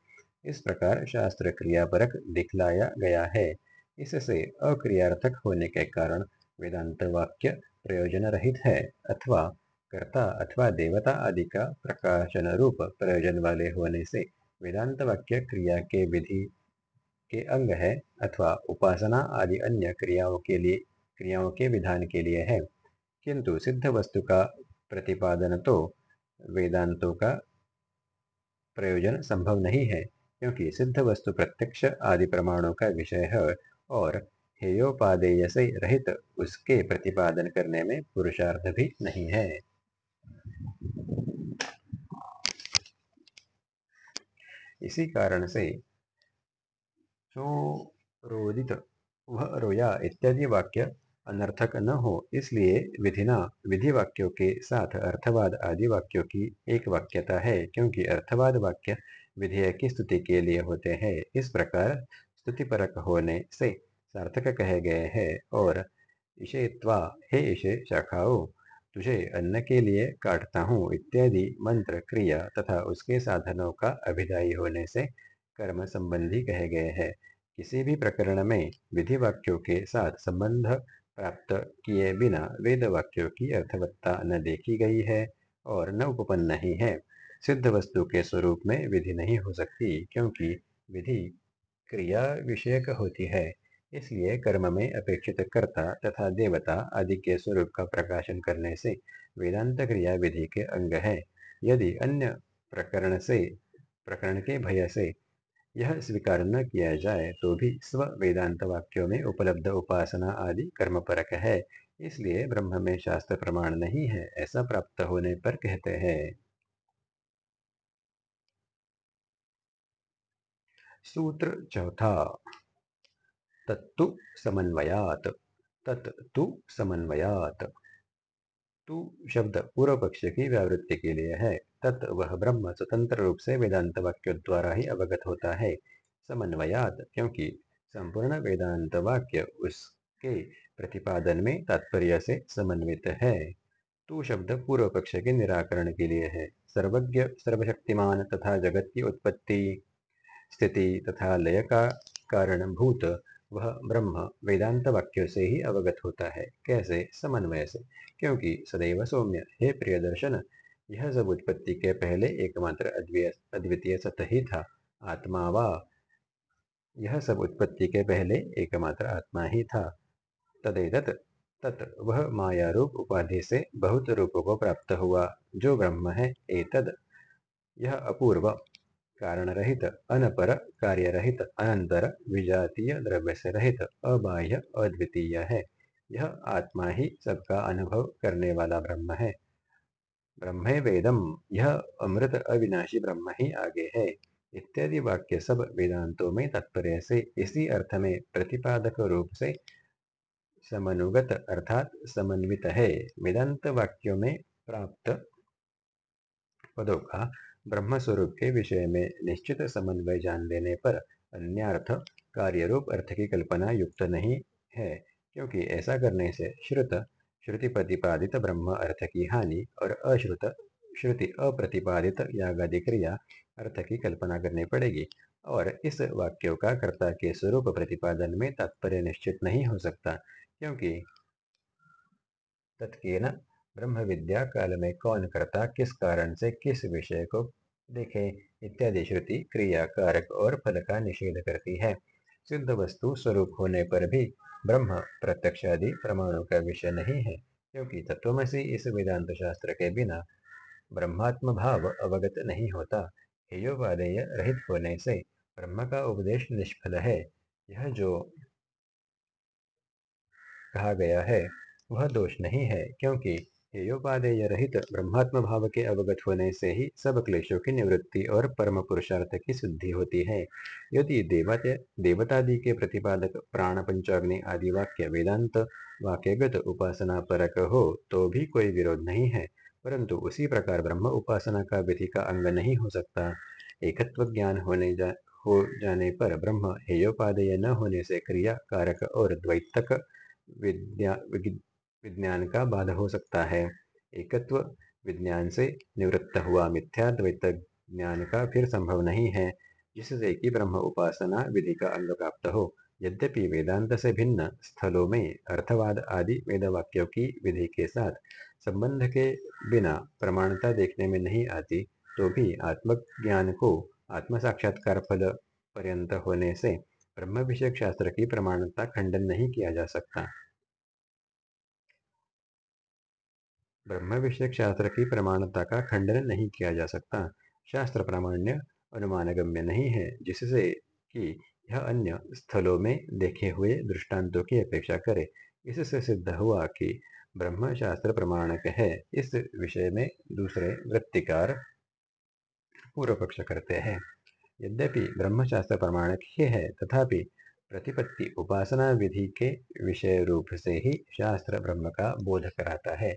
इस प्रकार शास्त्र क्रियापरक दिखलाया गया है। इससे अक्रियार्थक होने के कारण वेदांत वाक्य प्रयोजन रहित है, अथवा कर्ता अथवा देवता आदि का प्रकाशन रूप प्रयोजन वाले होने से वेदांत वाक्य क्रिया के विधि के अंग है, अथवा उपासना आदि अन्य क्रियाओं के लिए, क्रियाओं के विधान के लिए है। किंतु सिद्ध वस्तु का प्रतिपादन तो वेदांतों का प्रयोजन संभव नहीं है, क्योंकि सिद्ध वस्तु प्रत्यक्ष आदि प्रमाणों का विषय है और हेयोपादेय से रहित उसके प्रतिपादन करने में पुरुषार्थ भी नहीं है। इसी कारण से जो रोदित वह रोया इत्यादि वाक्य अनर्थक न हो, इसलिए विधिना विधि वाक्यों के साथ अर्थवाद आदि वाक्यों की एक वाक्यता है, क्योंकि अर्थवाद वाक्य विधेय की स्तुति के लिए होते हैं। इस प्रकार स्तुति परक होने से सार्थक कहे गए हैं और इशेत्वा हे इशे शाखाओ, तुझे अन्न के लिए काटता हूँ इत्यादि मंत्र क्रिया तथा उसके साधनों का अभिदायी होने से कर्म संबंधी कहे गए हैं। किसी भी प्रकरण में विधि वाक्यों के साथ संबंध प्राप्त किए बिना वेद वाक्यों की अर्थवत्ता न देखी गई है और न उपपन्न ही है। सिद्ध वस्तु के स्वरूप में विधि नहीं हो सकती क्योंकि विधि क्रिया विषयक होती है, इसलिए कर्म में अपेक्षित कर्ता तथा देवता आदि के स्वरूप का प्रकाशन करने से वेदांत क्रिया विधि के अंग है। यदि अन्य प्रकरण से, प्रकरण के भय से यह स्वीकार न किया जाए तो भी स्व वेदांत वाक्यों में उपलब्ध उपासना आदि कर्म परक है, इसलिए ब्रह्म में शास्त्र प्रमाण नहीं है, ऐसा प्राप्त होने पर कहते हैं। सूत्र चौथा। तत्तु समन्वयात। तत्तु समन्वयात। तू शब्द पूर्व पक्ष की व्यावृत्ति के लिए है। तत् वह ब्रह्म स्वतंत्र रूप से वेदांत वाक्य द्वारा ही अवगत होता है। समन्वयात, क्योंकि संपूर्ण वेदांत वाक्य उसके प्रतिपादन में तात्पर्य से समन्वित है। तू शब्द पूर्व पक्ष के निराकरण के लिए है। सर्वज्ञ, सर्वशक्तिमान तथा जगत की उत्पत्ति। स्थिति तथा लय का कारण भूत वह ब्रह्म वेदांत वाक्यों से ही अवगत होता है। कैसे? समन्वय से। क्योंकि सदैव सौम्य। हे प्रिय दर्शन यह सब उत्पत्ति के पहले एकमात्र अद्वितीय सत ही था। आत्मा वा। यह सब उत्पत्ति के पहले एकमात्र आत्मा ही था। तदेतत, तत् वह माया रूप उपाधि से बहुत रूपों को प्राप्त हुआ। जो ब्रह्म है, एतद। यह अपूर्व। कारण रहित अनपर कार्य रहित अनंतर विजातीय द्रव्य से रहित अबाह्य, अद्वितीय है। यह आत्मा ही सबका अनुभव करने वाला ब्रह्म है। ब्रह्मे वेदम, यह अमृत अविनाशी ब्रह्म ही आगे है। इत्यादि वाक्य सब वेदांतों में तात्पर्य से इसी अर्थ में प्रतिपादक रूप से समनुगत अर्थात समन्वित है। वेदांत वाक्यों में प्राप्त पदों का ब्रह्म स्वरूप के विषय में निश्चित समन्वय जान लेने पर अन्यर्थ कार्य रूप अर्थ की कल्पना युक्त नहीं है, क्योंकि ऐसा करने से श्रुत श्रुति प्रतिपादित ब्रह्म अर्थ की हानि और अश्रुत, श्रुति अप्रतिपादित यागादि क्रिया अर्थ की कल्पना करनी पड़ेगी, और इस वाक्यों का कर्ता के स्वरूप प्रतिपादन में तात्पर्य निश्चित नहीं हो सकता, क्योंकि तत्केन ब्रह्म विद्या काल में कौन करता, किस कारण से किस विषय को देखे? इत्यादि श्रुति क्रिया कारक और फल का निषेध करती है। सिद्ध वस्तु स्वरूप होने पर भी ब्रह्म प्रत्यक्ष आदि प्रमाणों का विषय नहीं है, क्योंकि तत्वमसी इस वेदांत शास्त्र के बिना ब्रह्मात्म भाव अवगत नहीं होता। हेयोपादेय रहित होने से ब्रह्म का उपदेश निष्फल है। यह जो कहा गया है, वह दोष नहीं है, क्योंकि हेयोपादेय रहित ब्रह्मात्म भाव के अवगत होने से ही सब क्लेशों की निवृत्ति और परम पुरुषार्थ की सिद्धि होती है। यदि देवत, देवतादि के प्रतिपादक प्राण पंचाग्नि आदि वाक्य वेदांत वाक्यगत उपासना परक हो तो भी कोई विरोध नहीं है। परंतु उसी प्रकार ब्रह्म उपासना का विधि का अंग नहीं हो सकता। एकत्व ज्ञान होने जा, हो जाने पर ब्रह्म हेयोपादेय न होने से क्रिया कारक और द्वैतक विद्या विज्ञान का बाध हो सकता है। एकत्व विज्ञान से निवृत्त हुआ मिथ्या द्वैत ज्ञान का फिर संभव नहीं है, जिससे कि ब्रह्म उपासना विधि का अंग प्राप्त हो। यद्यपि वेदांत से भिन्न स्थलों में अर्थवाद आदि वेद वाक्यों की विधि के साथ संबंध के बिना प्रमाणता देखने में नहीं आती तो भी आत्मज्ञान को आत्म साक्षात्कार फल पर्यंत होने से ब्रह्म विषय शास्त्र की प्रमाणता खंडन नहीं किया जा सकता। ब्रह्म विषय शास्त्र की प्रमाणता का खंडन नहीं किया जा सकता। शास्त्र प्रामाण्य अनुमानगम्य नहीं है, जिससे कि यह अन्य स्थलों में देखे हुए दृष्टांतों की अपेक्षा करे। इससे सिद्ध हुआ कि ब्रह्म शास्त्र प्रमाणक है। इस विषय में दूसरे वृत्तिकार पूर्व पक्ष करते हैं। यद्यपि ब्रह्मशास्त्र प्रमाणक ही है, तथापि प्रतिपत्ति उपासना विधि के विषय रूप से ही शास्त्र ब्रह्म का बोध कराता है।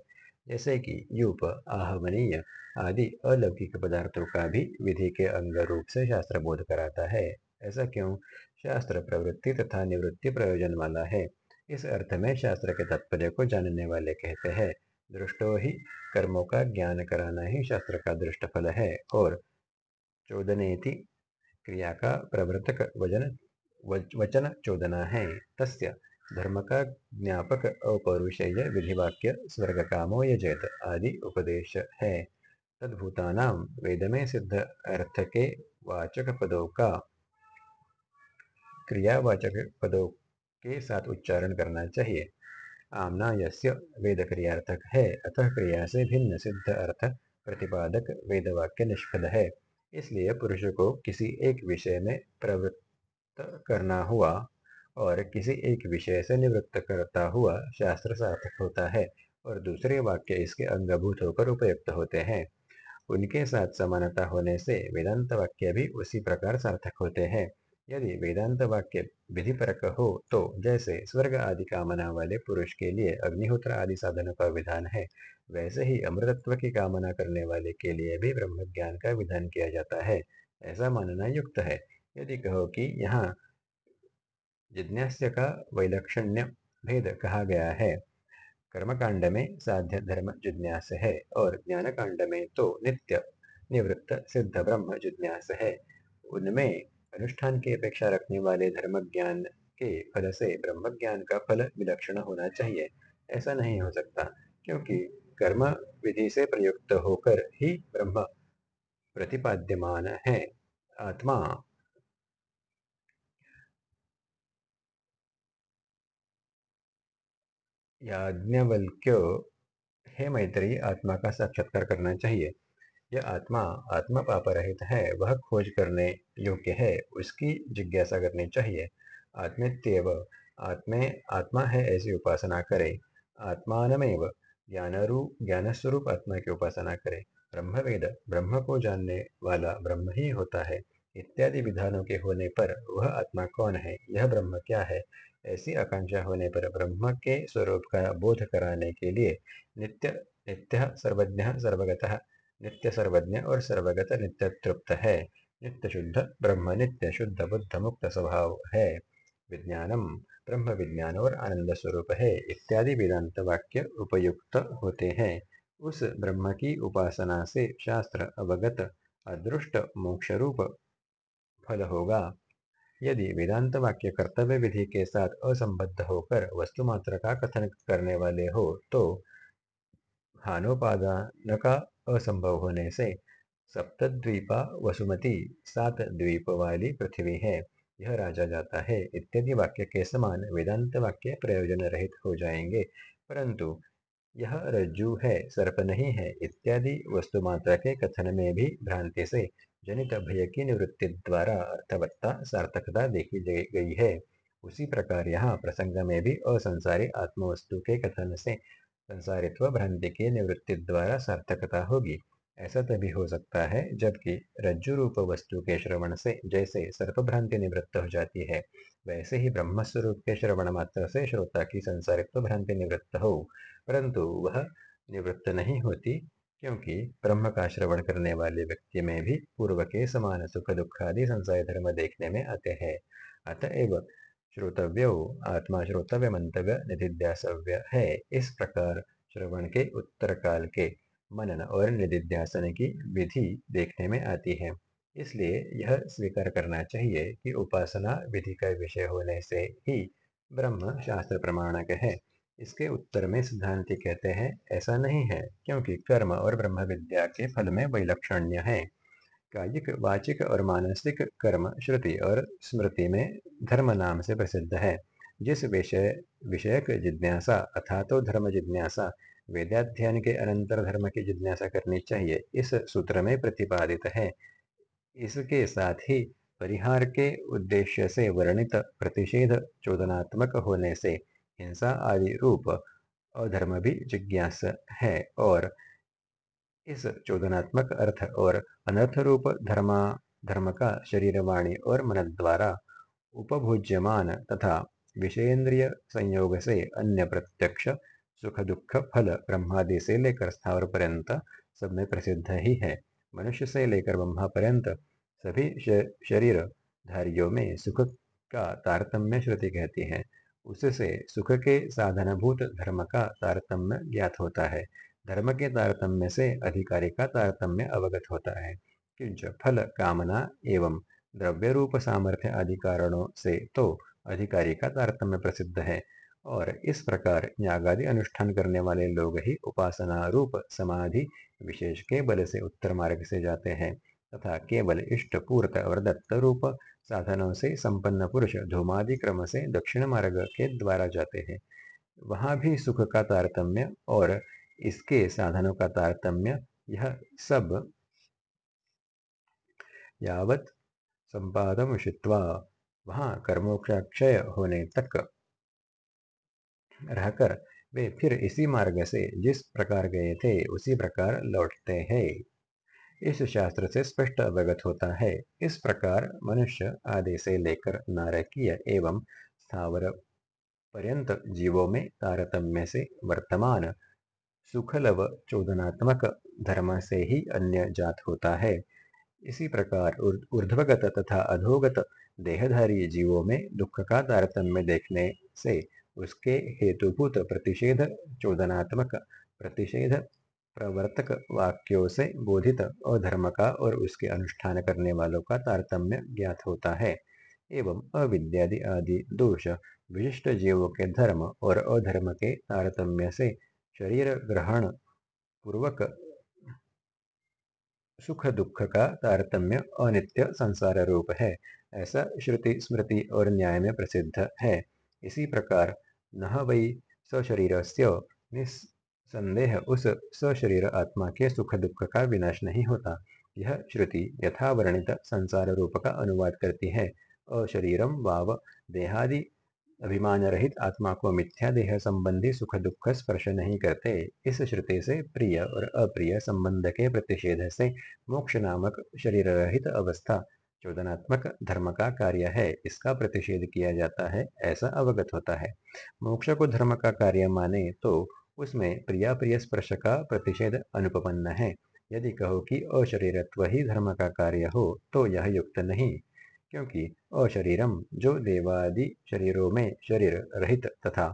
जैसे कि यूप, आहवनीय आदि अलौकिक पदार्थों का भी विधि के अंग रूप से शास्त्र बोध कराता है। ऐसा क्यों? शास्त्र प्रवृत्ति तथा निवृत्ति प्रयोजन वाला है। इस अर्थ में शास्त्र के तात्पर्य को जानने वाले कहते हैं, दृष्टो ही कर्मों का ज्ञान कराना ही शास्त्र का दृष्ट फल है और चोदनेति क्रिया का प्रवर्तक वज़न वचन चोदना है। तस्य धर्म का ज्ञापक अपौरुषेय विधिवाक्य स्वर्ग कामो यजेत आदि उपदेश है। तद्भूतानाम वेद में सिद्ध अर्थ के वाचक पदों का, क्रियावाचक पदों के साथ उच्चारण करना चाहिए। आमना यस्य वेद क्रियार्थक है। अतः क्रिया से भिन्न सिद्ध अर्थ प्रतिपादक वेदवाक्य निष्फल है। इसलिए पुरुष को किसी एक विषय में प्रवृत्त करना हुआ। और किसी एक विषय से निवृत्त करता हुआ शास्त्र सार्थक होता है और दूसरे वाक्य इसके अंगभूत होकर उपयुक्त होते हैं। उनके साथ समानता होने से वेदांत वाक्य भी उसी प्रकार सार्थक होते हैं। यदि वेदांत वाक्य विधि परक हो तो जैसे स्वर्ग आदि कामना वाले पुरुष के लिए अग्निहोत्र आदि साधनों का विधान है, वैसे ही अमृतत्व की कामना करने वाले के लिए भी ब्रह्म ज्ञान का विधान किया जाता है। ऐसा मानना युक्त है। यदि कहो कि यहाँ जिज्ञास्य का वैलक्षण्य भेद कहा गया है कर्मकांड में साध्य धर्म जिज्ञास है और ज्ञान कांड में तो नित्य निवृत्त सिद्ध ब्रह्म जिज्ञास है उनमें अनुष्ठान की अपेक्षा रखने वाले धर्म ज्ञान के फल से ब्रह्म ज्ञान का फल विलक्षण होना चाहिए ऐसा नहीं हो सकता, क्योंकि कर्म विधि से प्रयुक्त होकर ही ब्रह्म प्रतिपाद्यमान है। आत्मा याज्ञवल्क्य हे मैत्री, आत्मा का साक्षात्कार करना चाहिए। यह आत्मा आत्मा पाप रहित है, वह खोज करने योग्य है, उसकी जिज्ञासा करनी चाहिए। आत्मित्यव, आत्मे, आत्मा है, ऐसी उपासना करे। आत्मानमेव, ज्ञानरू स्वरूप आत्मा की उपासना करे। ब्रह्मवेद, ब्रह्म को जानने वाला ब्रह्म ही होता है। इत्यादि विधानों के होने पर वह आत्मा कौन है, यह ब्रह्म क्या है ऐसी आकांक्षा होने पर ब्रह्म के स्वरूप का बोध कराने के लिए नित्य नित्य सर्वज्ञ, सर्वगत, नित्य सर्वज्ञ और सर्वगत नित्य तृप्त है। नित्य शुद्ध ब्रह्म, नित्य शुद्ध बुद्ध मुक्त स्वभाव है। विज्ञानम ब्रह्म विज्ञान और आनंद स्वरूप है, इत्यादि वेदांत वाक्य उपयुक्त होते हैं। उस ब्रह्म की उपासना से शास्त्र अवगत, अदृष्ट मोक्ष रूप फल होगा। यदि वेदांत वाक्य कर्तव्य विधि के साथ असंबद्ध होकर वस्तु मात्र का कथन करने वाले हो तो हानोपादान का असंभव होने से सप्तद्वीपा वसुमती सात द्वीप वाली पृथ्वी है। यह राजा जाता है। इत्यादि वाक्य के समान वेदांत वाक्य प्रयोजन रहित हो जाएँगे, परंतु यह रज्जु है, सर्प नहीं है। इत्यादि वस्तु मात्रा के कथन में भी भ्रांति से जनित भय की निवृत्ति द्वारा अर्थवत्ता सार्थकता देखी गई है। उसी प्रकार यहाँ प्रसंग में भी असंसारी आत्मवस्तु के कथन से संसारित्व भ्रांति की निवृत्ति द्वारा सार्थकता होगी। ऐसा तभी हो सकता है जबकि रज्जु रूप वस्तु के श्रवण से जैसे सर्प भ्रांति निवृत्त हो जाती है, वैसे ही ब्रह्म स्वरूप के श्रवण मात्र से श्रोता की संसारित्व भ्रांति निवृत्त हो, परंतु वह निवृत्त नहीं होती। क्योंकि ब्रह्म का श्रवण करने वाले व्यक्ति में भी पूर्व के समान सुख दुख आदि संसार धर्म देखने में आते हैं। अतएव श्रोतव्यो आत्मा श्रोतव्य मंतव्य निधिध्यासव्य है। इस प्रकार श्रवण के उत्तर काल के मनन और निधिध्यासन की विधि देखने में आती है। इसलिए यह स्वीकार करना चाहिए कि उपासना विधि का विषय होने से ही ब्रह्म शास्त्र प्रमाणक है। इसके उत्तर में सिद्धांति कहते हैं, ऐसा नहीं है, क्योंकि कर्म और ब्रह्म विद्या के फल में वैलक्षण्य है। कायिक, वाचिक और मानसिक कर्म श्रुति और स्मृति में धर्म नाम से प्रसिद्ध है। जिस विषय, विषयक जिज्ञासा अथा तो धर्म जिज्ञासा, वेदाध्ययन के अनंतर धर्म की जिज्ञासा करनी चाहिए, इस सूत्र में प्रतिपादित है। इसके साथ ही परिहार के उद्देश्य से वर्णित प्रतिषेध चोदनात्मक होने से हिंसा आदि रूप अधर्म भी जिज्ञास है और इस चोदनात्मक अर्थ और अनर्थ रूप धर्मा, धर्म का शरीर वाणी और मन द्वारा उपभोज्यमान तथा विषेन्द्रिय संयोग से अन्य प्रत्यक्ष सुख दुख फल ब्रह्मादि से लेकर स्थावर पर्यंत सब में प्रसिद्ध ही है। मनुष्य से लेकर ब्रह्मा पर्यंत सभी शरीर धारियों में सुख का तारतम्य श्रुति कहती है। उससे सुख के साधनभूत धर्म का तारतम्य ज्ञात होता है। धर्म के तारतम्य से अधिकारी का तारतम्य अवगत होता है किंच फल कामना एवं द्रव्य रूप सामर्थ्य आदि कारणों से तो अधिकारी का तारतम्य प्रसिद्ध है और इस प्रकार यागादि अनुष्ठान करने वाले लोग ही उपासना रूप समाधि विशेष के बल से उत्तर मार्ग से जाते हैं तथा केवल इष्ट पूर्त और दत्त रूप साधनों से संपन्न पुरुष धूमादि क्रम से दक्षिण मार्ग के द्वारा जाते हैं। वहाँ भी सुख का तारतम्य और इसके साधनों का तारतम्य, यह सब यावत संपादम शित्वा वहाँ कर्मोक्षय होने तक रहकर वे फिर इसी मार्ग से जिस प्रकार गए थे, उसी प्रकार लौटते हैं। इस शास्त्र से स्पष्ट अवगत होता है। इस प्रकार मनुष्य आदि से लेकर नारकीय एवं स्थावर पर्यंत जीवों में तारतम्य से वर्तमान सुखलव चोदनात्मक धर्म से ही अन्य जात होता है। इसी प्रकार ऊर्ध्वगत तथा अधोगत देहधारी जीवों में दुख का तारतम्य देखने से उसके हेतुभूत प्रतिषेध, चोदनात्मक प्रतिषेध प्रवर्तक वाक्यों से बोधित अधर्म का और उसके अनुष्ठान करने वालों का तारतम्य ज्ञात होता है। एवं अविद्यादि आदि दोष विशिष्ट जीवों के धर्म और अधर्म के तारतम्य से शरीर ग्रहण पूर्वक सुख दुख का तारतम्य अनित्य संसार रूप है। ऐसा श्रुति, स्मृति और न्याय में प्रसिद्ध है। इसी प्रकार न वही सशरीर निसंदेह उस सशरीर आत्मा के सुख दुख का विनाश नहीं होता। यह श्रुति यथावर्णित संसार रूप का अनुवाद करती है। अशरीरम वाव देहादि अभिमान रहित आत्मा को मिथ्या देह संबंधी सुख दुख स्पर्श नहीं करते। इस श्रुति से प्रिय और अप्रिय संबंध के प्रतिषेध से मोक्ष नामक शरीर रहित अवस्था चोदनात्मक धर्म का कार्य है। इसका प्रतिषेध किया जाता है, ऐसा अवगत होता है। मोक्ष को धर्म का कार्य माने तो उसमें प्रिया प्रिय स्पर्श का प्रतिषेध अनुपन्न है। यदि कहो कि अशरीरत्व ही धर्म का कार्य हो तो यह युक्त नहीं, क्योंकि अशरीरम जो देवादि शरीरों में शरीर रहित तथा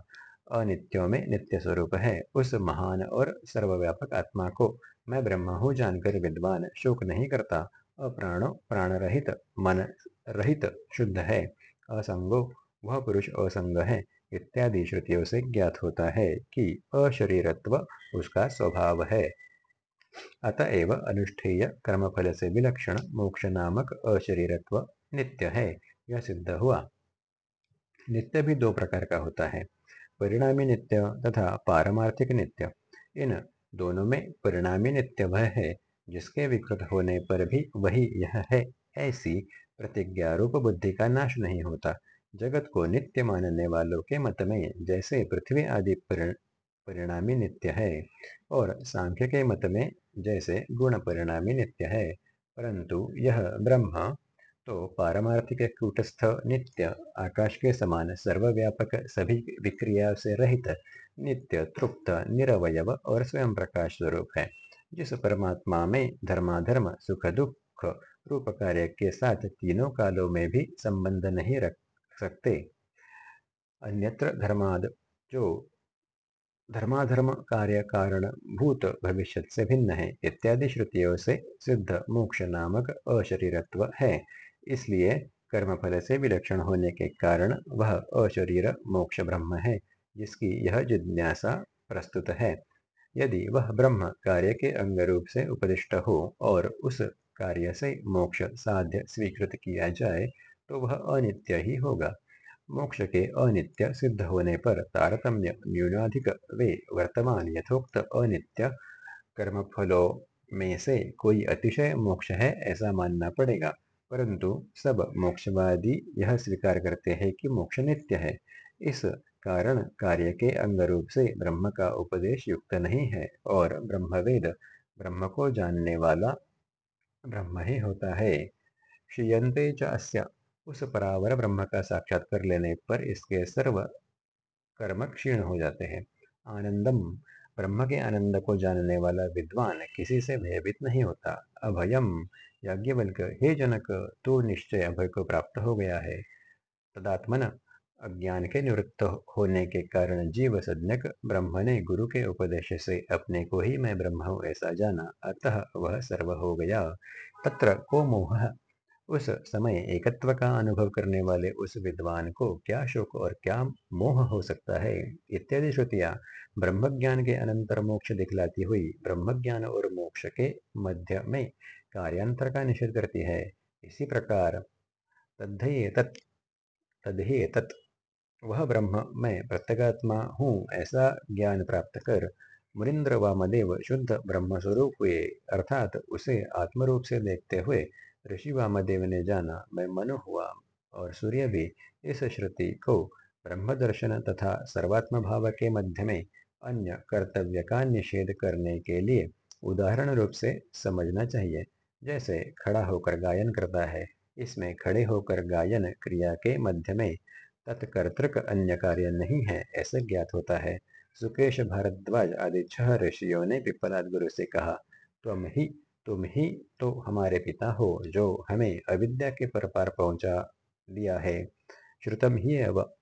अनित्यों में नित्य स्वरूप है, उस महान और सर्वव्यापक आत्मा को मैं ब्रह्म हूँ जानकर विद्वान शोक नहीं करता। अप्राणो प्राण रहित मन रहित, शुद्ध है। असंगो, वह पुरुष असंग है। इत्यादि श्रुतियों से ज्ञात होता है कि अशरीरत्व उसका स्वभाव है। अतएव अनुष्ठेय कर्मफल से विलक्षण मोक्ष नामक अशरीरत्व नित्य है, यह सिद्ध हुआ। नित्य भी दो प्रकार का होता है, परिणामी नित्य तथा पारमार्थिक नित्य। इन दोनों में परिणामी नित्य वह है, जिसके विकृत होने पर भी वही यह है, ऐसी प्रतिज्ञा रूप बुद्धि का नाश नहीं होता। जगत को नित्य मानने वालों के मत में, जैसे पृथ्वी आदि परिणामी नित्य है, और सांख्य के मत में, जैसे गुण परिणामी नित्य है, परंतु यह ब्रह्म तो पारमार्थिक कूटस्थ नित्य, आकाश के समान सर्वव्यापक सभी विक्रिया से रहित, नित्य, तृप्त, निरवयव और स्वयं प्रकाश स्वरूप है, जिस परमात्मा में धर्माधर्म, सुख दुख, रूप कार्य के साथ तीनों कालों में भी संबंध नहीं रख सकते। अन्यत्र धर्माद, जो धर्माधर्म कार्य कारण भूत भविष्य से भिन्न है, इत्यादि श्रुतियों से सिद्ध मोक्ष नामक अशरीरत्व है। इसलिए कर्मफल से विलक्षण होने के कारण वह अशरीर मोक्ष ब्रह्म है, जिसकी यह जिज्ञासा प्रस्तुत है। यदि वह ब्रह्म कार्य के अंग रूप से उपदिष्ट हो और उस कार्य से मोक्ष साध्य स्वीकृत किया जाए तो वह अनित्य ही होगा। मोक्ष के अनित्य सिद्ध होने पर तारतम्य न्यूनाधिक वे वर्तमान यथोक्त अनित्य कर्मफलों में से कोई अतिशय मोक्ष है ऐसा मानना पड़ेगा। परंतु सब मोक्षवादी यह स्वीकार करते हैं कि मोक्ष नित्य है। इस कारण कार्य के अंग रूप से ब्रह्म का उपदेश युक्त नहीं है और ब्रह्मवेद ब्रह्म को जानने वाला ब्रह्म ही होता है। क्षीयते च अस्य उस परावर ब्रह्म का साक्षात कर लेने पर इसके सर्व कर्म क्षीण हो जाते हैं। आनंदम, ब्रह्म के आनंद को जानने वाला विद्वान किसी से भयभीत नहीं होता। अभयम याज्ञवल्क हे जनक, तू निश्चय अभय को प्राप्त हो गया है। तदात्मन, अज्ञान के निवृत्त होने के कारण जीव सज्ञक ब्रह्म ने गुरु के उपदेश से अपने को ही मैं ब्रह्म हूँ ऐसा जाना, अतः वह सर्व हो गया। तत्र को मोह उस समय एकत्व का अनुभव करने वाले उस विद्वान को क्या शोक और क्या मोह हो सकता है? इत्यादि श्रुतियाँ ब्रह्म ज्ञान के अनंतर मोक्ष दिखलाती हुई ब्रह्म ज्ञान और मोक्ष के मध्य में कार्यांतर का निषेध करती है। इसी प्रकार तद्धे तत् तत् वह ब्रह्म मैं प्रत्यगात्मा हूँ ऐसा ज्ञान प्राप्त कर मुरिंद्र वामदेव शुद्ध ब्रह्म स्वरूप हुए। अर्थात उसे आत्मरूप से देखते हुए ऋषि वामदेव ने जाना, मैं मनु हुआ और सूर्य भी इस श्रुति को ब्रह्म दर्शन तथा सर्वात्म भाव के मध्य में अन्य कर्तव्य का निषेध करने के लिए उदाहरण रूप से समझना चाहिए। जैसे खड़ा होकर गायन करता है, इसमें खड़े होकर गायन क्रिया के मध्य में तत्कर्तृक अन्य कार्य नहीं है ऐसे ज्ञात होता है। सुकेश भारद्वाज आदि छह ऋषियों ने पिप्पलाद गुरु से कहा, तुम ही तुम ही तो हमारे पिता हो, जो हमें अविद्या के पर पार पहुँचा दिया है। श्रुतम ही अब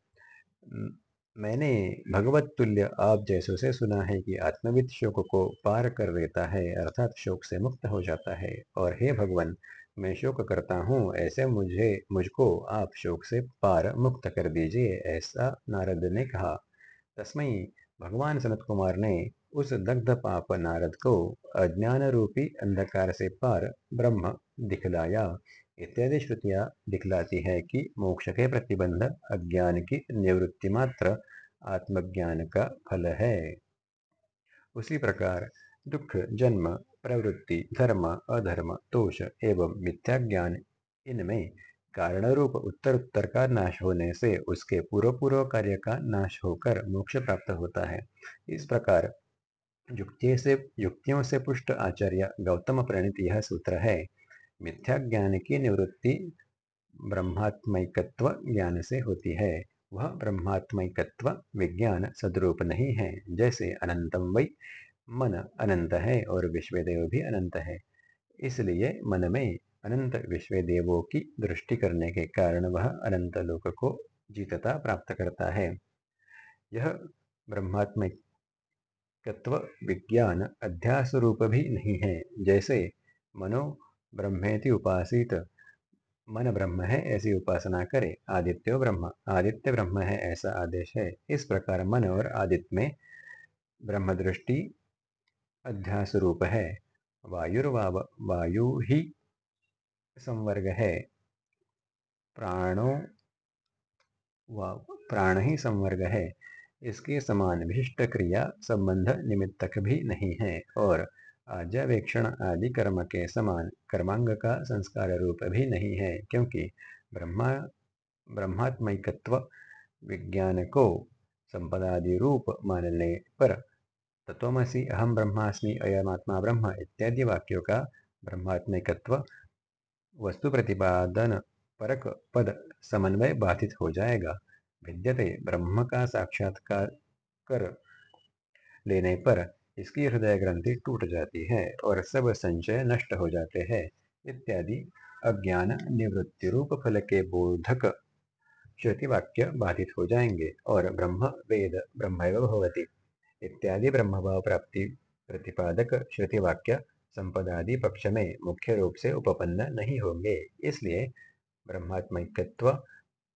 मैंने भगवत तुल्य आप जैसों से सुना है कि आत्मविद शोक को पार कर देता है, अर्थात शोक से मुक्त हो जाता है। और हे भगवान, मैं शोक करता हूँ, ऐसे मुझे, मुझको आप शोक से पार मुक्त कर दीजिए, ऐसा नारद ने कहा। तस्मय भगवान सनत कुमार ने उस दग्ध पाप नारद को अज्ञान रूपी अंधकार से पार ब्रह्म दिखलाया। इत्यादि श्रुतियाँ दिखलाती है कि मोक्ष के प्रतिबंध अज्ञान की निवृत्ति मात्र आत्मज्ञान का फल है। उसी प्रकार दुख, जन्म, प्रवृत्ति, धर्म, अधर्म, दोष एवं मिथ्या ज्ञान इनमें कारण रूप उत्तर उत्तर का नाश होने से उसके पूर्व पूर्व कार्य का नाश होकर मोक्ष प्राप्त होता है। इस प्रकार युक्ति से युक्तियों से पुष्ट आचार्य गौतम प्रणीत यह सूत्र है। मिथ्या ज्ञान की निवृत्ति ब्रह्मात्मकत्व ज्ञान से होती है। वह ब्रह्मात्मकत्व विज्ञान सदरूप नहीं है। जैसे अनंतम वही मन अनंत है और विश्वदेव भी अनंत है। इसलिए मन में अनंत विश्वदेवों की दृष्टि करने के कारण वह अनंत लोक को जीतता प्राप्त करता है। यह ब्रह्मात्मकत्व विज्ञान अध्यास रूप भी नहीं है जैसे, मनो ब्रह्मेति उपासित, मन ब्रह्म है ऐसी उपासना करे, आदित्य ब्रह्म आदित्य ब्रह्म है ऐसा आदेश है। इस प्रकार मन और आदित्य में ब्रह्म दृष्टि अध्यास रूप है। वायुर्वाव, वायु ही संवर्ग है। प्राणो प्राण ही संवर्ग है। इसके समान विशिष्ट क्रिया संबंध निमित्तक भी नहीं है। और आज्यावेक्षण आदि कर्म के समान कर्मांग का संस्कार रूप भी नहीं है, क्योंकि ब्रह्मा, ब्रह्मात्मकत्व विज्ञान को संपदादि रूप मानने पर तत्वमसी अहम ब्रह्मास्मि, अयमात्मा ब्रह्म इत्यादि वाक्यों का ब्रह्मात्मिकत्व वस्तु प्रतिपादन परक पद समन्वय बाधित हो जाएगा। भिद्यते ब्रह्म का साक्षात्कार कर लेने पर इसकी हृदय ग्रंथि टूट जाती है और सब संचय नष्ट हो जाते हैं, इत्यादि अज्ञान निवृत्ति रूप फल के बोधक श्रुति वाक्य बाधित हो जाएँगे और ब्रह्म वेद ब्रह्म भवती, इत्यादि ब्रह्मभाव प्राप्ति प्रतिपादक श्रुति वाक्य संपदादि पक्ष में मुख्य रूप से उपपन्न नहीं होंगे, इसलिए ब्रह्मात्मिकत्व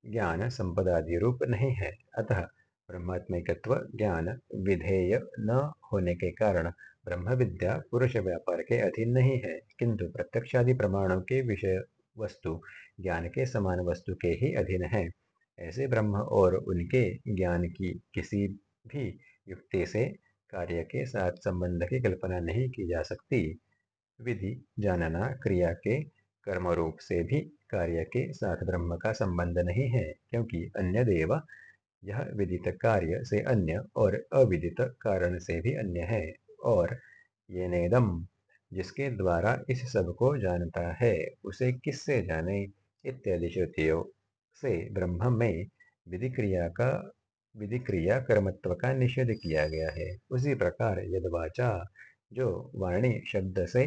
ज्ञान संपदादि रूप नहीं है। अतः ब्रह्मात्मिकत्व ज्ञान विधेय न होने के कारण ब्रह्म विद्या पुरुष व्यापार के अधीन नहीं है। किंतु प्रत्यक्षादि प्रमाणों के विषय वस्तु, ज्ञान के समान वस्तु के ही अधीन है। ऐसे ब्रह्म और उनके ज्ञान की किसी भी युक्ति से कार्य के साथ संबंध की कल्पना नहीं की जा सकती। विधि, जानना, क्रिया के कर्म रूप से भी कार्य के साथ ब्रह्म का संबंध नहीं है, क्योंकि अन्य देव यह विदित कार्य से अन्य और अविदित कारण से भी अन्य है। और ये नेदम, जिसके द्वारा इस सबको जानता है, उसे किससे जाने इत्यादि श्रुतियों से ब्रह्म में विधि क्रिया का विधि क्रिया कर्मत्व का निषेध किया गया है। उसी प्रकार यदवाचा, जो वाणी शब्द से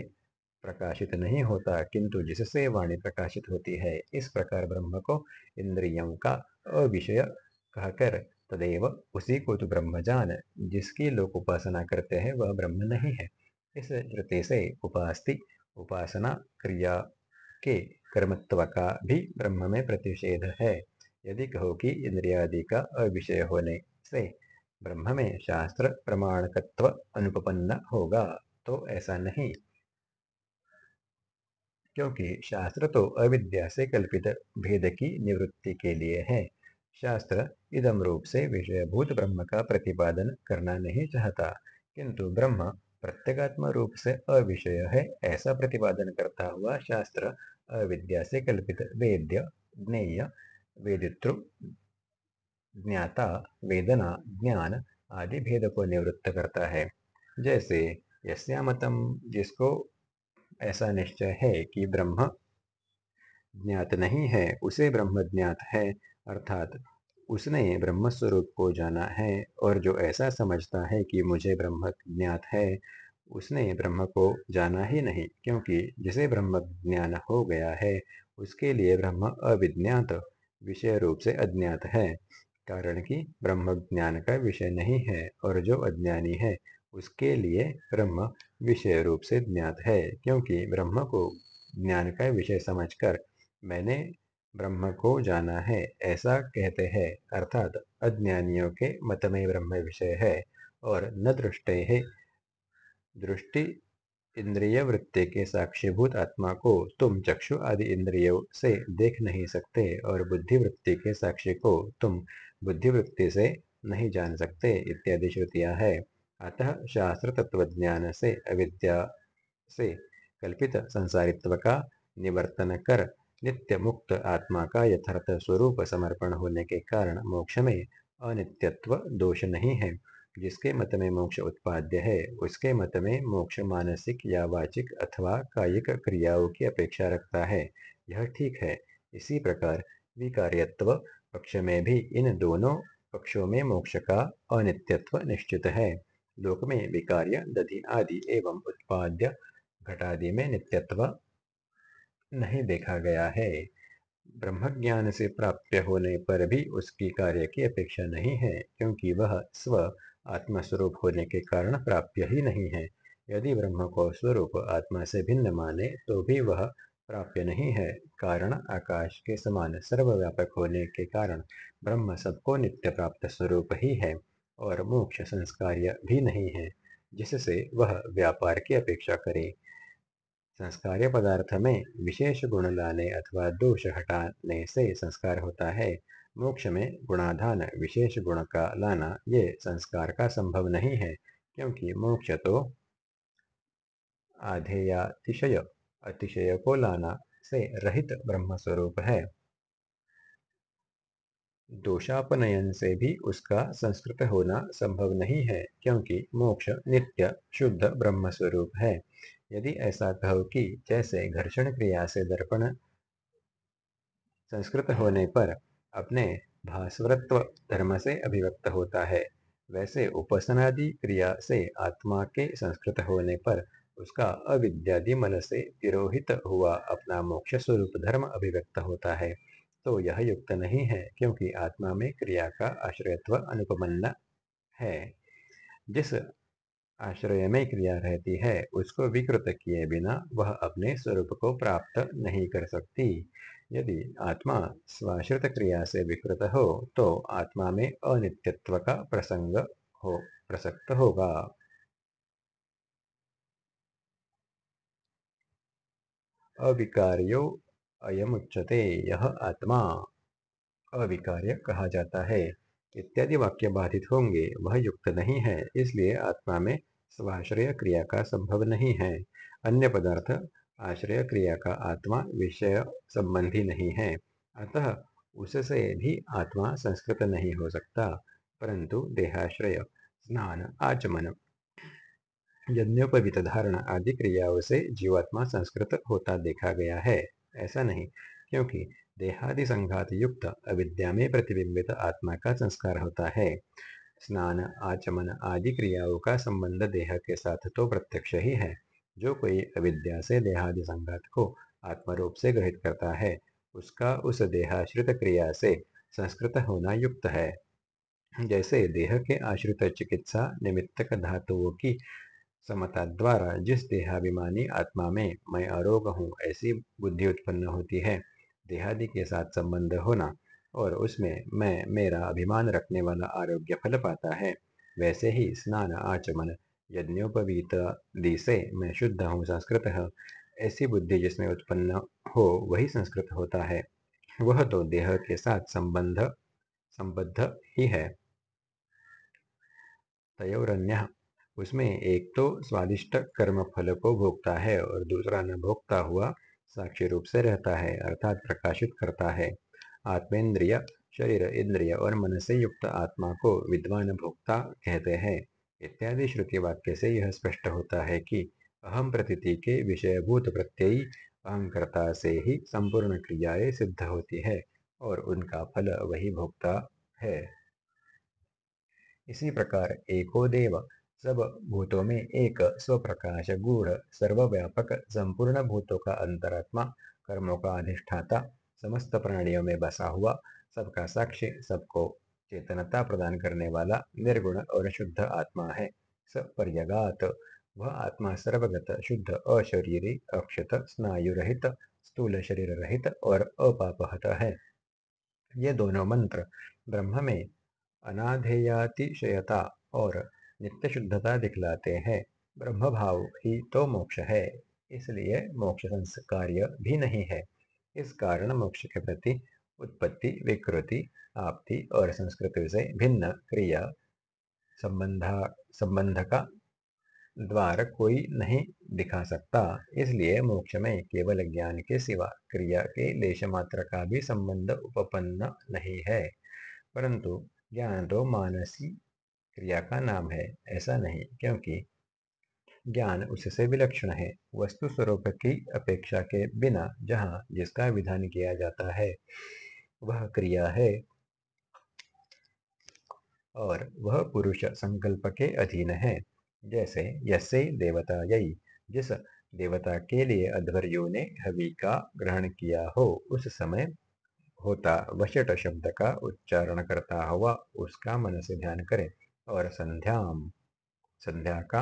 प्रकाशित नहीं होता, किंतु जिससे वाणी प्रकाशित होती है, इस प्रकार ब्रह्म को इंद्रियों का अविषय कहकर तदेव उसी को तो ब्रह्म जान, जिसकी लोग उपासना करते हैं, वह ब्रह्म नहीं है। इस श्रुति से उपास्ति, उपासना क्रिया के कर्मत्व का भी ब्रह्म में प्रतिषेध है। यदि कहो कि इंद्रियादि का अविषय होने से ब्रह्म में शास्त्र प्रमाणकत्व अनुपन्न होगा तो ऐसा नहीं। क्योंकि शास्त्र तो अविद्या से कल्पित भेद की निवृत्ति के लिए है। शास्त्र इदम रूप से विषयभूत ब्रह्म का प्रतिपादन करना नहीं चाहता, किंतु ब्रह्म प्रत्येगात्म रूप से अविषय है, ऐसा प्रतिपादन करता हुआ शास्त्र अविद्या से कल्पित वेद्य, ज्ञेय, वेदितृ, ज्ञाता, वेदना, ज्ञान आदि भेद को निवृत्त करता है। जैसे यस्यामतम जिसको ऐसा निश्चय है कि ब्रह्म ज्ञात नहीं है, उसे ब्रह्म ज्ञात है, अर्थात उसने ब्रह्म स्वरूप को जाना है और जो ऐसा समझता है कि मुझे ब्रह्म ज्ञात है, उसने ब्रह्म को जाना ही नहीं, क्योंकि जिसे ब्रह्म ज्ञान हो गया है, उसके लिए ब्रह्म अविज्ञात, विषय रूप से अज्ञात है, कारण कि ब्रह्म ज्ञान का विषय नहीं है और जो अज्ञानी है, उसके लिए ब्रह्म विषय रूप से ज्ञात है, क्योंकि ब्रह्म को ज्ञान का विषय समझकर मैंने ब्रह्म को जाना है। ऐसा कहते हैं, अर्थात अज्ञानियों के मत में ब्रह्म विषय है और न दृष्टे है। दृष्टि इंद्रिय वृत्ति के साक्षीभूत आत्मा को तुम चक्षु आदि इंद्रियों से देख नहीं सकते और बुद्धि वृत्ति के साक्षी को तुम बुद्धि वृत्ति से नहीं जान सकते, इत्यादि श्रुतियाँ है। अतः शास्त्र तत्वज्ञान से अविद्या से कल्पित संसारित्व का निवर्तन कर नित्य मुक्त आत्मा का यथार्थ स्वरूप समर्पण होने के कारण मोक्ष में अनित्यत्व दोष नहीं है। जिसके मत में मोक्ष उत्पाद्य है, उसके मत में मोक्ष मानसिक या वाचिक अथवा कायिक क्रियाओं की अपेक्षा रखता है। यह ठीक है। इसी प्रकार विकार्यत्व पक्ष में भी इन दोनों पक्षों में मोक्ष का अनित्यत्व निश्चित है। लोक में विकार्य दधि आदि एवं उत्पाद्य घटादि में नित्यत्व नहीं देखा गया है ब्रह्मज्ञान से प्राप्य होने पर भी उसकी कार्य की अपेक्षा नहीं है क्योंकि वह स्व आत्मस्वरूप होने के कारण प्राप्य ही नहीं है यदि ब्रह्म को स्वरूप आत्मा से भिन्न माने तो भी वह प्राप्य नहीं है कारण आकाश के समान सर्वव्यापक होने के कारण ब्रह्म सबको नित्य प्राप्त स्वरूप ही है और मोक्ष संस्कार्य भी नहीं है, जिससे वह व्यापार की अपेक्षा करे। संस्कार्य पदार्थ में विशेष गुण लाने अथवा दोष हटाने से संस्कार होता है। मोक्ष में गुणाधान विशेष गुण का लाना ये संस्कार का संभव नहीं है, क्योंकि मोक्ष तो आधेयातिशय, अतिशय को लाना से रहित ब्रह्म स्वरूप है। दोषापनयन से भी उसका संस्कृत होना संभव नहीं है, क्योंकि मोक्ष नित्य शुद्ध ब्रह्म स्वरूप है। यदि ऐसा कहो कि जैसे घर्षण क्रिया से दर्पण संस्कृत होने पर अपने भास्वरत्व धर्म से अभिव्यक्त होता है, वैसे उपासनादि क्रिया से आत्मा के संस्कृत होने पर उसका अविद्यादि मन से तिरोहित हुआ अपना मोक्ष स्वरूप धर्म अभिव्यक्त होता है। तो यह युक्त नहीं है क्योंकि आत्मा में क्रिया का आश्रयत्व अनुपमन्न है। जिस आश्रय में क्रिया रहती है, उसको विकृत किए बिना वह अपने स्वरूप को प्राप्त नहीं कर सकती। यदि आत्मा स्वाश्रित क्रिया से विकृत हो तो आत्मा में अनित्यत्व का प्रसंग हो, प्रसक्त होगा। अविकार्यो अयमुच्यते यह आत्मा। अविकार्य कहा जाता है। इत्यादि वाक्य बाधित होंगे, वह युक्त नहीं है, इसलिए आत्मा में स्वाश्रय क्रिया का संभव नहीं है। अन्य पदार्थ, आश्रय क्रिया का आत्मा विषय संबंधी नहीं है, अतः उससे भी आत्मा संस्कृत नहीं हो सकता, परंतु देहाश्रय, स्नान, आचमन, यज्ञोपवित धारण आदि क्रियाओं से जीवात्मा संस्कृत होता देखा गया है। ऐसा नहीं, क्योंकि देहादि संघात युक्त अविद्या में प्रतिबिंबित आत्मा का संस्कार होता है। स्नान, आचमन आदि क्रियाओं का संबंध देह के साथ तो प्रत्यक्ष ही है। जो कोई अविद्या से देहादि संघात को आत्मरूप से ग्रहित करता है, उसका उस देहाश्रित क्रिया से संस्कृत होना युक्त है। जैसे देह के आश्रित चिकित्सा निमित्तक धातुओं की समता द्वारा जिस देहाभिमानी आत्मा में मैं अरोग हूँ, ऐसी बुद्धि उत्पन्न होती है। देहादि के साथ संबंध होना और उसमें मैं मेरा अभिमान रखने वाला आरोग्य फल पाता है। वैसे ही स्नान आचमन यज्ञोपवीत दि से मैं शुद्ध हूँ संस्कृत है। ऐसी बुद्धि जिसमें उत्पन्न हो, वही संस्कृत होता है। वह तो देह के साथ संबंध, संबद्ध ही है। तयोरन्य उसमें एक तो स्वादिष्ट कर्म फल को भोगता है और दूसरा न भोगता हुआ साक्षी रूप से रहता है, अर्थात प्रकाशित करता है। आत्मेन्द्रिय शरीर, इंद्रिय और मन से युक्त आत्मा को विद्वान भोक्ता कहते हैं। इत्यादि श्रुति वाक्य से यह स्पष्ट होता है कि अहम प्रतीति के विषयभूत प्रत्ययी अहंकर्ता से ही संपूर्ण क्रियाएँ सिद्ध होती है और उनका फल वही भोगता है। इसी प्रकार एको देव सब भूतों में एक स्वप्रकाश गूढ़, सर्वव्यापक, संपूर्ण भूतों का अंतरात्मा कर्मों का अधिष्ठाता, समस्त प्राणियों में बसा हुआ, सबका साक्षी, सबको चेतनता प्रदान करने वाला निर्गुण और शुद्ध आत्मा है। सपर्यगात, वह आत्मा सर्वगत, शुद्ध, अशरीरी, अक्षत स्नायु रहित स्थूल शरीर रहित और अपापहत है। ये दोनों मंत्र ब्रह्म में अनाधेयातिशयता और नित्य शुद्धता दिखलाते हैं। ब्रह्म भाव ही तो मोक्ष है, इसलिए मोक्ष संस्कार्य भी नहीं है। इस कारण मोक्ष के प्रति उत्पत्ति, विकृति, आपति और संस्कृति से भिन्न क्रिया संबंधा संबंध का द्वार कोई नहीं दिखा सकता। इसलिए मोक्ष में केवल ज्ञान के सिवा क्रिया के लेश मात्र का भी संबंध उपपन्न नहीं है। परंतु ज्ञान तो मानसी क्रिया का नाम है, ऐसा नहीं, क्योंकि ज्ञान उससे विलक्षण है। वस्तु स्वरूप की अपेक्षा के बिना जहाँ जिसका विधान किया जाता है, वह क्रिया है। और वह पुरुष संकल्प के अधीन है, जैसे यसे देवता यही जिस देवता के लिए अध्वर्यो ने हवि का ग्रहण किया हो, उस समय होता वशट शब्द का उच्चारण करता हुआ उसका मन से ध्यान करे। और संध्याम संध्या का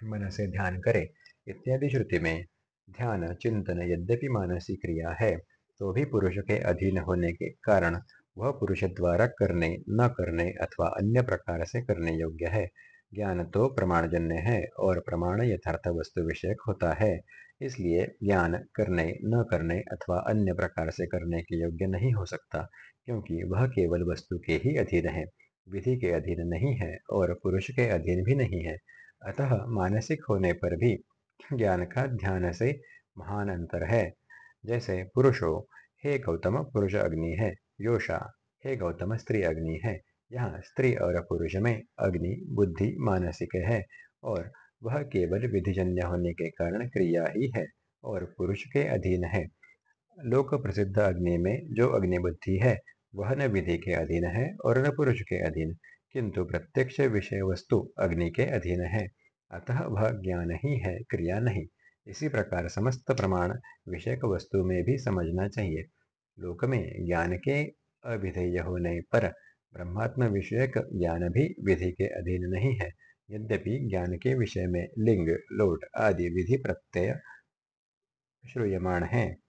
मन से ध्यान करे। इत्यादि श्रुति में ध्यान, चिंतन यद्यपि मानसी क्रिया है तो भी पुरुष के अधीन होने के कारण वह पुरुष द्वारा करने, न करने अथवा अन्य प्रकार से करने योग्य है। ज्ञान तो प्रमाणजन्य है और प्रमाण यथार्थ वस्तु विषयक होता है, इसलिए ज्ञान करने, न करने अथवा अन्य प्रकार से करने के योग्य नहीं हो सकता, क्योंकि वह केवल वस्तु के ही अधीन है। विधि के अधीन नहीं है और पुरुष के अधीन भी नहीं है। अतः मानसिक होने पर भी ज्ञान का ध्यान से महान अंतर है। जैसे पुरुषो, हे गौतम पुरुष अग्नि है। योषा, हे गौतम स्त्री अग्नि है। यहाँ स्त्री और पुरुष में अग्नि, बुद्धि, मानसिक है और वह केवल विधिजन्य होने के कारण क्रिया ही है और पुरुष के अधीन है। लोक प्रसिद्ध अग्नि में जो अग्नि बुद्धि है वह न विधि के अधीन है और न पुरुष के अधीन, किंतु प्रत्यक्ष विषय वस्तु अग्नि के अधीन है। अतः वह ज्ञान ही है, क्रिया नहीं। इसी प्रकार समस्त प्रमाण विषयक वस्तु में भी समझना चाहिए। लोक में ज्ञान के अविधेय होने पर ब्रह्मात्म विषयक ज्ञान भी विधि के अधीन नहीं है। यद्यपि ज्ञान के विषय में लिंग, लोट आदि विधि प्रत्यय श्रूयमाण है।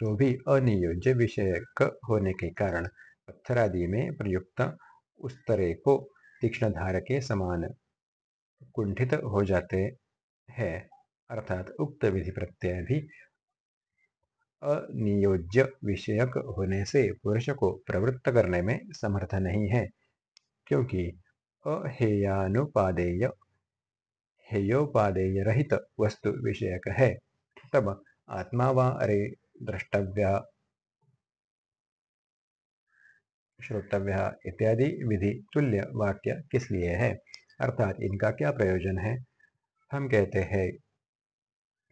तो भी अनियोज्य विषयक होने के कारण पत्थर आदि में प्रयुक्त उस तरह को तीक्ष्ण धार के समान कुंठित हो जाते हैं, अर्थात उक्त विधि प्रत्यय भी अनियोज्य विषयक होने से पुरुष को प्रवृत्त करने में समर्थ नहीं है, क्योंकि अहेयानुपादेय हेयोपादेय रहित वस्तु विषयक है। तब आत्मा व अरे द्रष्टव्य, श्रोतव्य इत्यादि विधि तुल्य वाक्य किस लिए है? अर्थात इनका क्या प्रयोजन है? हम कहते हैं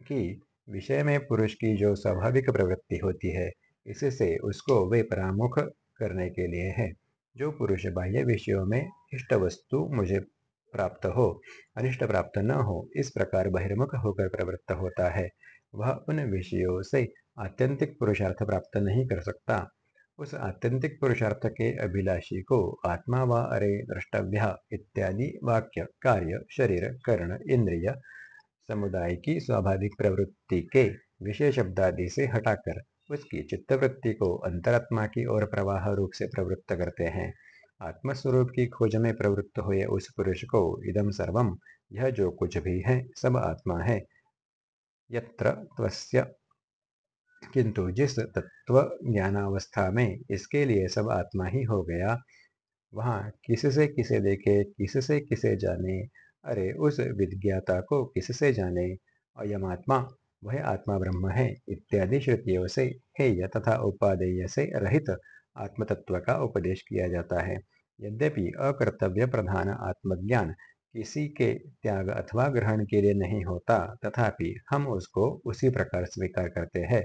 कि विषय में पुरुष की जो स्वाभाविक प्रवृत्ति होती है, इससे उसको वे परामुख करने के लिए है, जो पुरुष बाह्य विषयों में इष्ट वस्तु मुझे प्राप्त हो, अनिष्ट प्राप्त न हो, इस प्रकार बहिर्मुख होकर प्रवृत्त होता है। वह उन विषयों से आत्यंतिक पुरुषार्थ प्राप्त नहीं कर सकता। उस आत्यंतिक पुरुषार्थ के अभिलाषी को आत्मा व अरे, द्रष्टव्य इत्यादि वाक्य, कार्य, शरीर, कर्ण, इंद्रिय, समुदाय की स्वाभाविक प्रवृत्ति के विषय शब्दादि से हटाकर उसकी चित्तवृत्ति को अंतरात्मा की ओर प्रवाह रूप से प्रवृत्त करते हैं। आत्मस्वरूप की खोज में प्रवृत्त हुए उस पुरुष को इदम सर्वम यह जो कुछ भी है, सब आत्मा है। यत्र त्वस्य किंतु जिस तत्व ज्ञानावस्था में इसके लिए सब आत्मा ही हो गया, वहाँ किससे किसे देखे किससे किसे जाने, अरे उस विज्ञाता को किससे जाने अयम आत्मा वह आत्मा ब्रह्म है, इत्यादि श्रुतियों से हेय तथा उपादेय से रहित आत्मतत्व का उपदेश किया जाता है। यद्यपि अकर्तव्य प्रधान आत्मज्ञान किसी के त्याग अथवा ग्रहण के लिए नहीं होता, तथापि हम उसको उसी प्रकार स्वीकार करते हैं।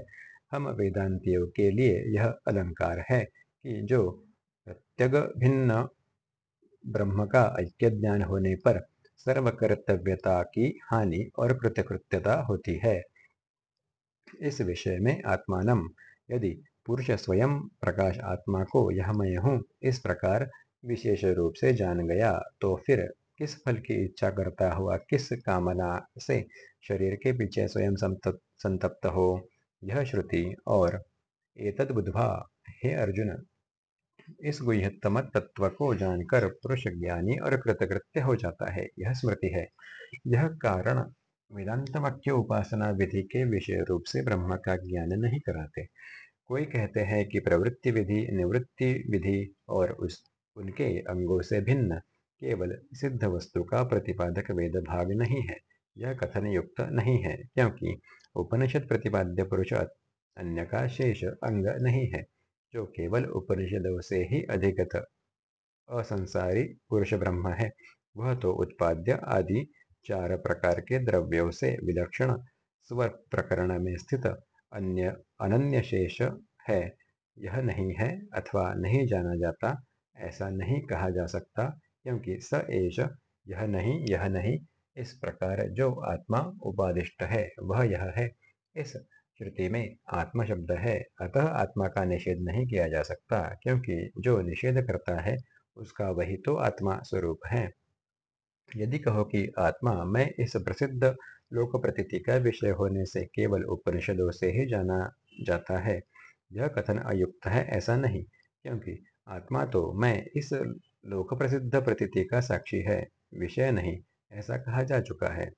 हम वेदांतियों के लिए यह अलंकार है कि जो प्रत्यग भिन्न ब्रह्म का ऐक्य ज्ञान होने पर सर्वकर्तव्यता की हानि और कृतकृत्यता होती है। इस विषय में आत्मानम, यदि पुरुष स्वयं प्रकाश आत्मा को यह मैं हूँ, इस प्रकार विशेष रूप से जान गया तो फिर किस फल की इच्छा करता हुआ किस कामना से शरीर के पीछे स्वयं संतप्त हो? यह श्रुति और एतद बुधवा हे अर्जुन, इस गुह्यतम तत्व को जानकर पुरुष ज्ञानी और कृतकृत्य हो जाता है। यह स्मृति है। यह कारण वेदांत वाक्य उपासना विधि के विषय रूप से ब्रह्म का ज्ञान नहीं कराते। कोई कहते हैं कि प्रवृत्ति विधि, निवृत्ति विधि और उस, उनके अंगों से भिन्न, केवल सिद्ध वस्तु का प्रतिपादक वेद भाग नहीं है। यह कथन युक्त नहीं है, क्योंकि उपनिषद प्रतिपाद्य पुरुष अन्य का शेष अंग नहीं है, जो केवल उपनिषदों से ही अधिगत असंसारी पुरुष ब्रह्म है, वह तो उत्पाद्य आदि चार प्रकार के द्रव्यों से विलक्षण स्वर प्रकरण में स्थित अन्य अनन्य शेष है। यह नहीं है अथवा नहीं जाना जाता, ऐसा नहीं कहा जा सकता, क्योंकि स एष, यह नहीं यह नहीं इस प्रकार जो आत्मा उपादिष्ट है, वह यह है। इस श्रुति में आत्मा शब्द है। अतः आत्मा का निषेध नहीं किया जा सकता, क्योंकि जो निषेध करता है, उसका वही तो आत्मा स्वरूप है। यदि कहो कि आत्मा, मैं इस प्रसिद्ध लोक प्रतीति का विषय होने से केवल उपनिषदों से ही जाना जाता है। यह कथन अयुक्त है, ऐसा नहीं, क्योंकि आत्मा तो मैं इस लोक प्रसिद्ध प्रतीति का साक्षी है, विषय नहीं। ऐसा कहा जा चुका है।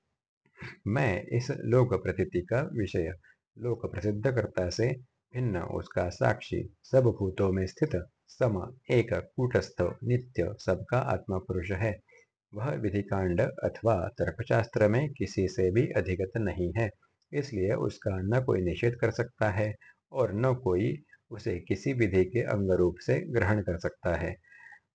मैं इस लोक प्रतीति का विषय लोक प्रसिद्ध करता से भिन्न उसका साक्षी, सब भूतों में स्थित सम, एक कूटस्थ, नित्य सबका आत्मा पुरुष है। वह विधिकांड अथवा तर्कशास्त्र में किसी से भी अधिगत नहीं है, इसलिए उसका न कोई निषेध कर सकता है और न कोई उसे किसी विधि के अंग रूप से ग्रहण कर सकता है।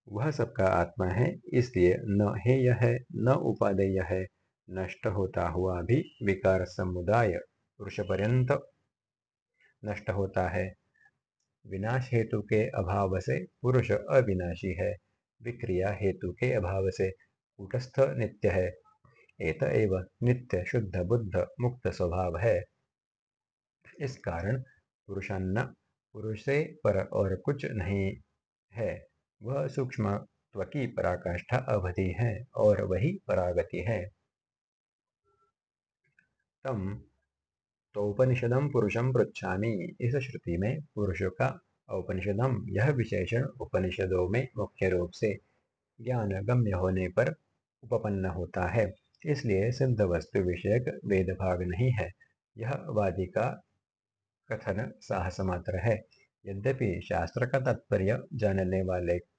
वह सबका आत्मा है, इसलिए न हेय है, न उपादेय है, नष्ट होता हुआ भी विकार समुदाय पुरुष पर्यंत नष्ट होता है। विनाश हेतु के अभाव से पुरुष अविनाशी है, विक्रिया हेतु के अभाव से कूटस्थ नित्य है। एत एव नित्य शुद्ध बुद्ध मुक्त स्वभाव है। इस कारण पुरुषान्न पुरुष से पर और कुछ नहीं है। वह सूक्ष्म की पराकाष्ठा अवधि है और वही परागति है। तम तोपनिषदम पुरुषम पृछामी इस श्रुति में पुरुषों का औपनिषदम यह विशेषण उपनिषदों में मुख्य रूप से ज्ञान गम्य होने पर उपपन्न होता है। इसलिए सिद्ध वस्तु विषयक वेद भाग नहीं है। यह वादी का कथन साहस मात्र है। यद्यपि शास्त्र का तात्पर्य जानने वाले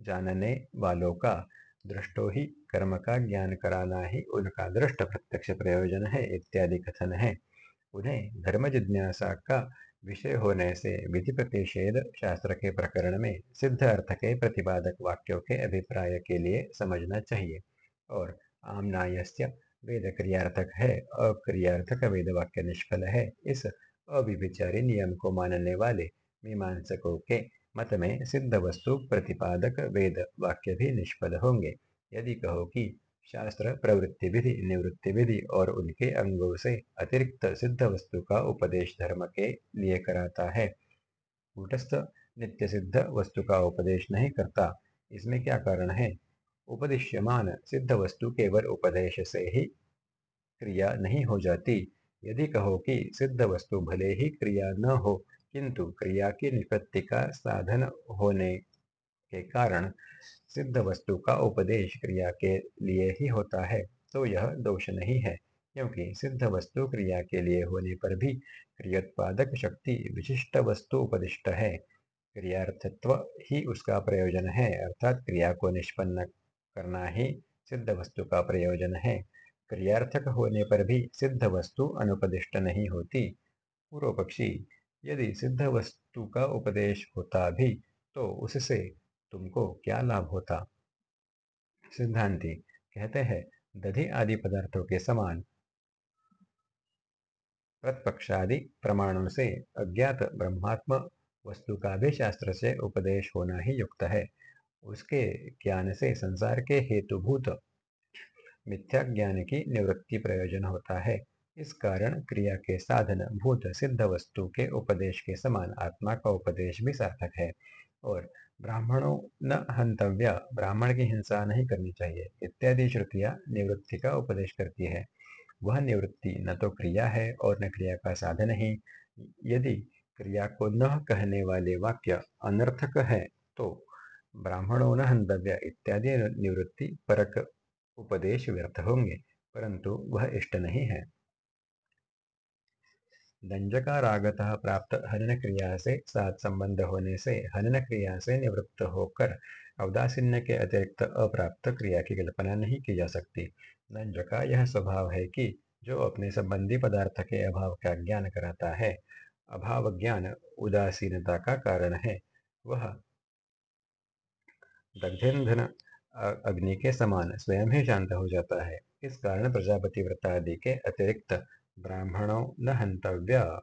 जानने वालों का दृष्टो ही कर्म का ज्ञान कराना ही उनका दृष्ट प्रत्यक्ष प्रयोजन है, इत्यादि कथन है। उन्हें धर्म जिज्ञासा का विषय होने से विधि प्रतिषेध शास्त्र के प्रकरण में सिद्ध अर्थ के प्रतिपादक वाक्यों के अभिप्राय के लिए समझना चाहिए। और आम न्यायस्य वेद क्रियार्थक है, अक्रियार्थक वेद वाक्य निष्फल है। इस अविविचारी नियम को मानने वाले मीमांसकों के मत में सिद्ध वस्तु प्रतिपादक वेद वाक्य भी निष्फल होंगे। यदि कहो कि शास्त्र प्रवृत्ति विधि निवृत्ति विधि और उनके अंगों से अतिरिक्त सिद्ध वस्तु का उपदेश धर्म के लिए कराता है, कूटस्थ नित्य सिद्ध वस्तु का उपदेश नहीं करता, इसमें क्या कारण है? उपदिश्यमान सिद्ध वस्तु केवल उपदेश से ही क्रिया नहीं हो जाती। यदि कहो कि सिद्ध वस्तु भले ही क्रिया न हो किंतु क्रिया की निपत्ति का साधन होने के कारण सिद्ध वस्तु का उपदेश क्रिया के लिए ही होता है तो यह दोष नहीं है, क्योंकि सिद्ध वस्तु क्रिया के लिए होने पर भी क्रियोत्पादक शक्ति विशिष्ट वस्तु उपदिष्ट है। क्रियार्थत्व ही उसका प्रयोजन है, अर्थात क्रिया को निष्पन्न करना ही सिद्ध वस्तु का प्रयोजन है। क्रियार्थक होने पर भी सिद्ध वस्तु अनुपदिष्ट नहीं होती। पूर्व पक्षी यदि सिद्ध वस्तु का उपदेश होता भी तो उससे तुमको क्या लाभ होता? सिद्धांति कहते हैं, दधि आदि पदार्थों के समान। प्रतपक्षादि प्रमाणों से अज्ञात ब्रह्मात्म वस्तु का भी शास्त्र से उपदेश होना ही युक्त है। उसके ज्ञान से संसार के हेतुभूत मिथ्या ज्ञान की निवृत्ति प्रयोजन होता है। इस कारण क्रिया के साधन भूत सिद्ध वस्तु के उपदेश के समान आत्मा का उपदेश भी सार्थक है। और ब्राह्मणों न हंतव्य, ब्राह्मण की हिंसा नहीं करनी चाहिए, इत्यादि श्रुतियाँ निवृत्ति का उपदेश करती है। वह निवृत्ति न तो क्रिया है और न क्रिया का साधन ही। यदि क्रिया को न कहने वाले वाक्य अनर्थक है तो ब्राह्मणों न हंतव्य, इत्यादि निवृत्ति, परक उपदेश व्यर्थ होंगे, परंतु वह इष्ट नहीं है। दंजका रागतः प्राप्त हनन क्रिया से, साथ संबंध होने से हनन क्रिया से निवृत्त होकर अवदासीन्य के अतिरिक्त अप्राप्त क्रिया की कल्पना नहीं की जा सकती। दंज का यह स्वभाव है कि जो अपने संबंधी पदार्थ के अभाव का ज्ञान कराता है, अभाव ज्ञान उदासीनता का कारण है। वह दग्धेन्धन अग्नि के समान स्वयं ही शांत हो जाता है। इस कारण प्रजापति व्रतादि के अतिरिक्त ब्राह्मणों न हंतव्य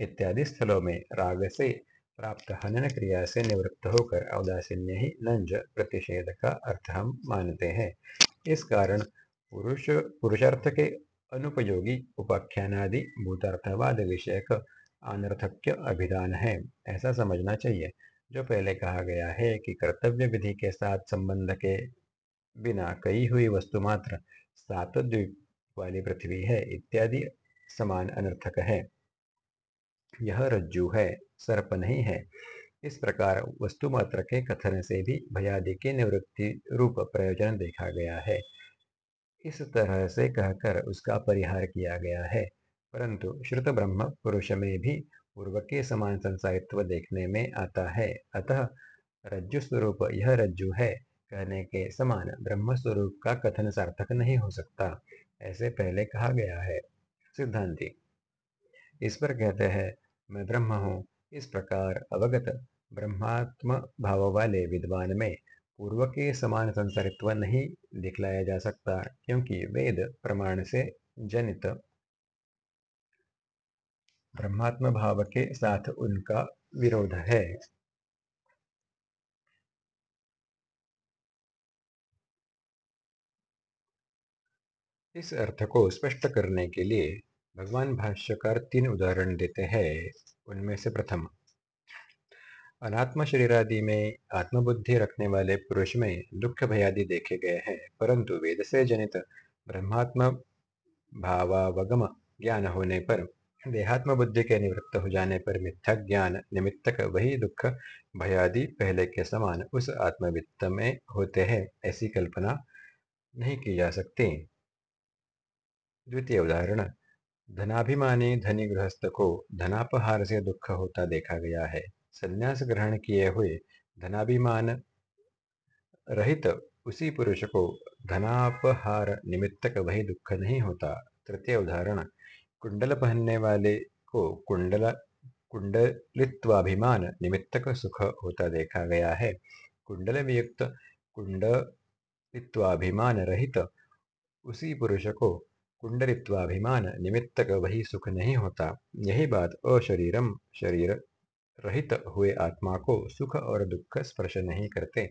इत्यादि स्थलों में राग से प्राप्त हनन क्रिया से निवृत्त होकर औदासीन्य ही नंज प्रतिषेध का अर्थ हम मानते हैं। इस कारण पुरुष, पुरुषार्थ के अनुपयोगी उपाख्यानादि भूतार्थवाद विषयक अनर्थक्य अभिधान है। ऐसा समझना चाहिए। जो पहले कहा गया है कि कर्तव्य विधि के साथ संबंध के बिना कई हुई वस्तु मात्र सात द्वीप वाली पृथ्वी है, इत्यादि समान अनर्थक है। यह रज्जु है, सर्प नहीं है। इस प्रकार वस्तु मात्र के कथन से भी भयादि के निवृत्ति रूप प्रयोजन देखा गया है। इस तरह से कहकर उसका परिहार किया गया है। परंतु श्रुत ब्रह्म पुरुष में भी पूर्व के समान संसारित्व देखने में आता है। अतः रज्जु स्वरूप यह रज्जु है, कहने के समान ब्रह्म स्वरूप का कथन सार्थक नहीं हो सकता। ऐसे पहले कहा गया है। सिद्धांति। इस पर कहते हैं, मैं ब्रह्म हूँ। इस प्रकार अवगत ब्रह्मात्म भाव वाले विद्वान में पूर्व के समान संसारित्व नहीं दिखलाया जा सकता, क्योंकि वेद प्रमाण से जनित। ब्रह्मात्म भाव के साथ उनका विरोध है। इस अर्थ को स्पष्ट करने के लिए भगवान भाष्यकार तीन उदाहरण देते हैं, उनमें से प्रथम। अनात्म शरीर आदि में आत्मबुद्धि रखने वाले पुरुष में दुख भयादि देखे गए हैं, परंतु वेद से जनित ब्रह्मात्म भावावगम ज्ञान होने पर देहात्म बुद्धि के निवृत्त हो जाने पर मिथ्या ज्ञान निमित्तक वही दुख भयादि पहले के समान उस आत्मवित्त में होते हैं, ऐसी कल्पना नहीं की जा सकती। द्वितीय उदाहरण, धनाभिमानी धनी गृहस्थ को धनापहार से दुख होता देखा गया है। संन्यास ग्रहण किए हुए धनाभिमान रहित उसी पुरुष को धनापहार निमित्तक वही दुख नहीं होता। तृतीय उदाहरण, कुंडल पहनने वाले को कुंडल, कुंडलित्वाभिमान निमित्तक सुख होता देखा गया है। कुंडल वियुक्त कुंडलित्वाभिमान रहित उसी पुरुष को कुंडलित्वाभिमान निमित्तक वही सुख नहीं होता। यही बात अशरीरम शरीर रहित हुए आत्मा को सुख और दुख स्पर्श नहीं करते।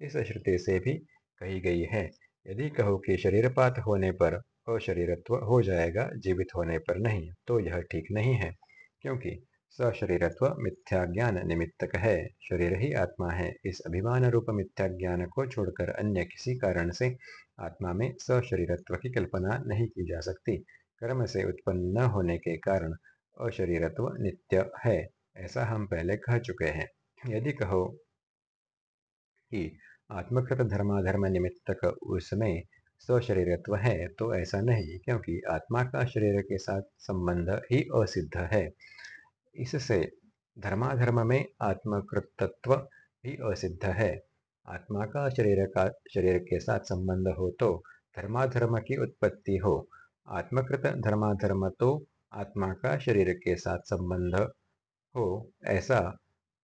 इस श्रुति से भी कही गई है, यदि कहो कि शरीरपात होने पर अशरीरत्व हो जाएगा, जीवित होने पर नहीं तो यह ठीक नहीं है, क्योंकि सशरीरत्व मिथ्या ज्ञान निमित्तक है, शरीर ही आत्मा है। इस अभिमान रूप मिथ्या ज्ञान को छोड़कर अन्य किसी कारण से आत्मा में सशरीरत्व की कल्पना नहीं की जा सकती। कर्म से उत्पन्न न होने के कारण अशरीरत्व नित्य है, ऐसा हम पहले कह चुके हैं। यदि कहो कि आत्मकृत धर्माधर्म निमित्तक उसमें स्वशरीरत्व है तो ऐसा नहीं, क्योंकि आत्मा का शरीर के साथ संबंध ही असिद्ध है। इससे धर्माधर्म में आत्मकृतत्व भी असिद्ध है। आत्मा का शरीर का, शरीर के साथ संबंध हो तो धर्माधर्म की उत्पत्ति हो। आत्मकृत धर्माधर्म तो आत्मा का शरीर के साथ संबंध हो, ऐसा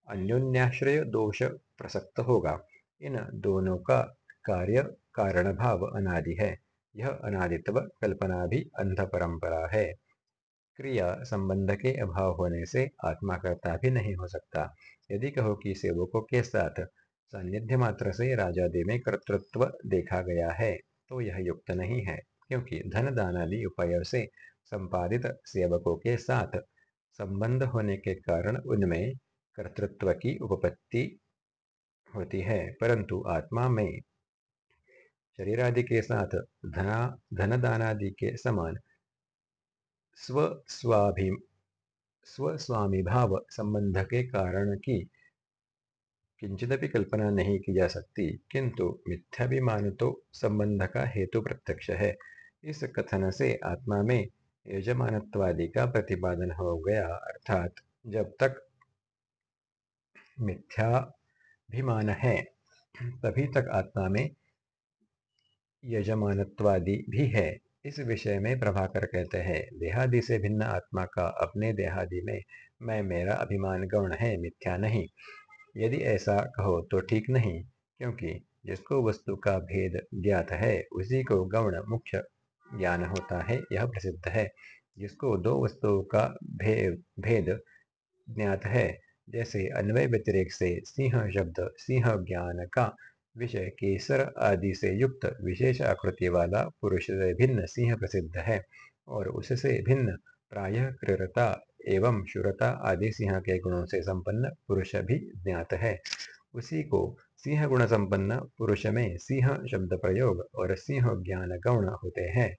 अन्योन्याश्रय दोष प्रसक्त होगा। इन दोनों का कार्य कारण भाव अनादि है। यह अनादित्व कल्पना भी अंध परंपरा है। क्रिया संबंध के अभाव होने से आत्मा करता भी नहीं हो सकता। यदि कहो कि सेवकों के साथ सान्निध्य मात्र से राजादि में कर्तृत्व देखा गया है तो यह युक्त नहीं है, क्योंकि धन दान आदि उपाय से संपादित सेवकों के साथ संबंध होने के कारण उनमें कर्तृत्व की उपपत्ति होती है, परंतु आत्मा में शरीर आदि के साथ धना धन दान आदि के समान स्व स्वस्वामी भाव संबंध के कारण की किंचिदपि कल्पना नहीं की जा सकती, किंतु मिथ्याभिमान तो संबंध का हेतु प्रत्यक्ष है। इस कथन से आत्मा में यजमानत्वादि का प्रतिपादन हो गया, अर्थात जब तक मिथ्याभिमान है, तभी तक आत्मा में यजमानत्वादि भी है। इस विषय में प्रभाकर कहते हैं, देहादि से भिन्न आत्मा का अपने देहादि में मैं मेरा अभिमान गौण है, मिथ्या नहीं। यदि ऐसा कहो तो ठीक नहीं क्योंकि जिसको वस्तु का भेद ज्ञात है उसी को गौण मुख्य ज्ञान होता है यह प्रसिद्ध है। जिसको दो वस्तुओं का भे, भेद ज्ञात है जैसे अन्वय व्यतिरेक से सिंह शब्द सिंह ज्ञान का विषय केसर आदि से युक्त विशेष आकृति वाला पुरुष से भिन्न सिंह प्रसिद्ध है और उससे भिन्न प्रायः क्रूरता एवं शुरता आदि सिंह के गुणों से संपन्न पुरुष भी ज्ञात है। उसी को सिंह गुण संपन्न पुरुष में सिंह शब्द प्रयोग और सिंह ज्ञान गौण होते हैं।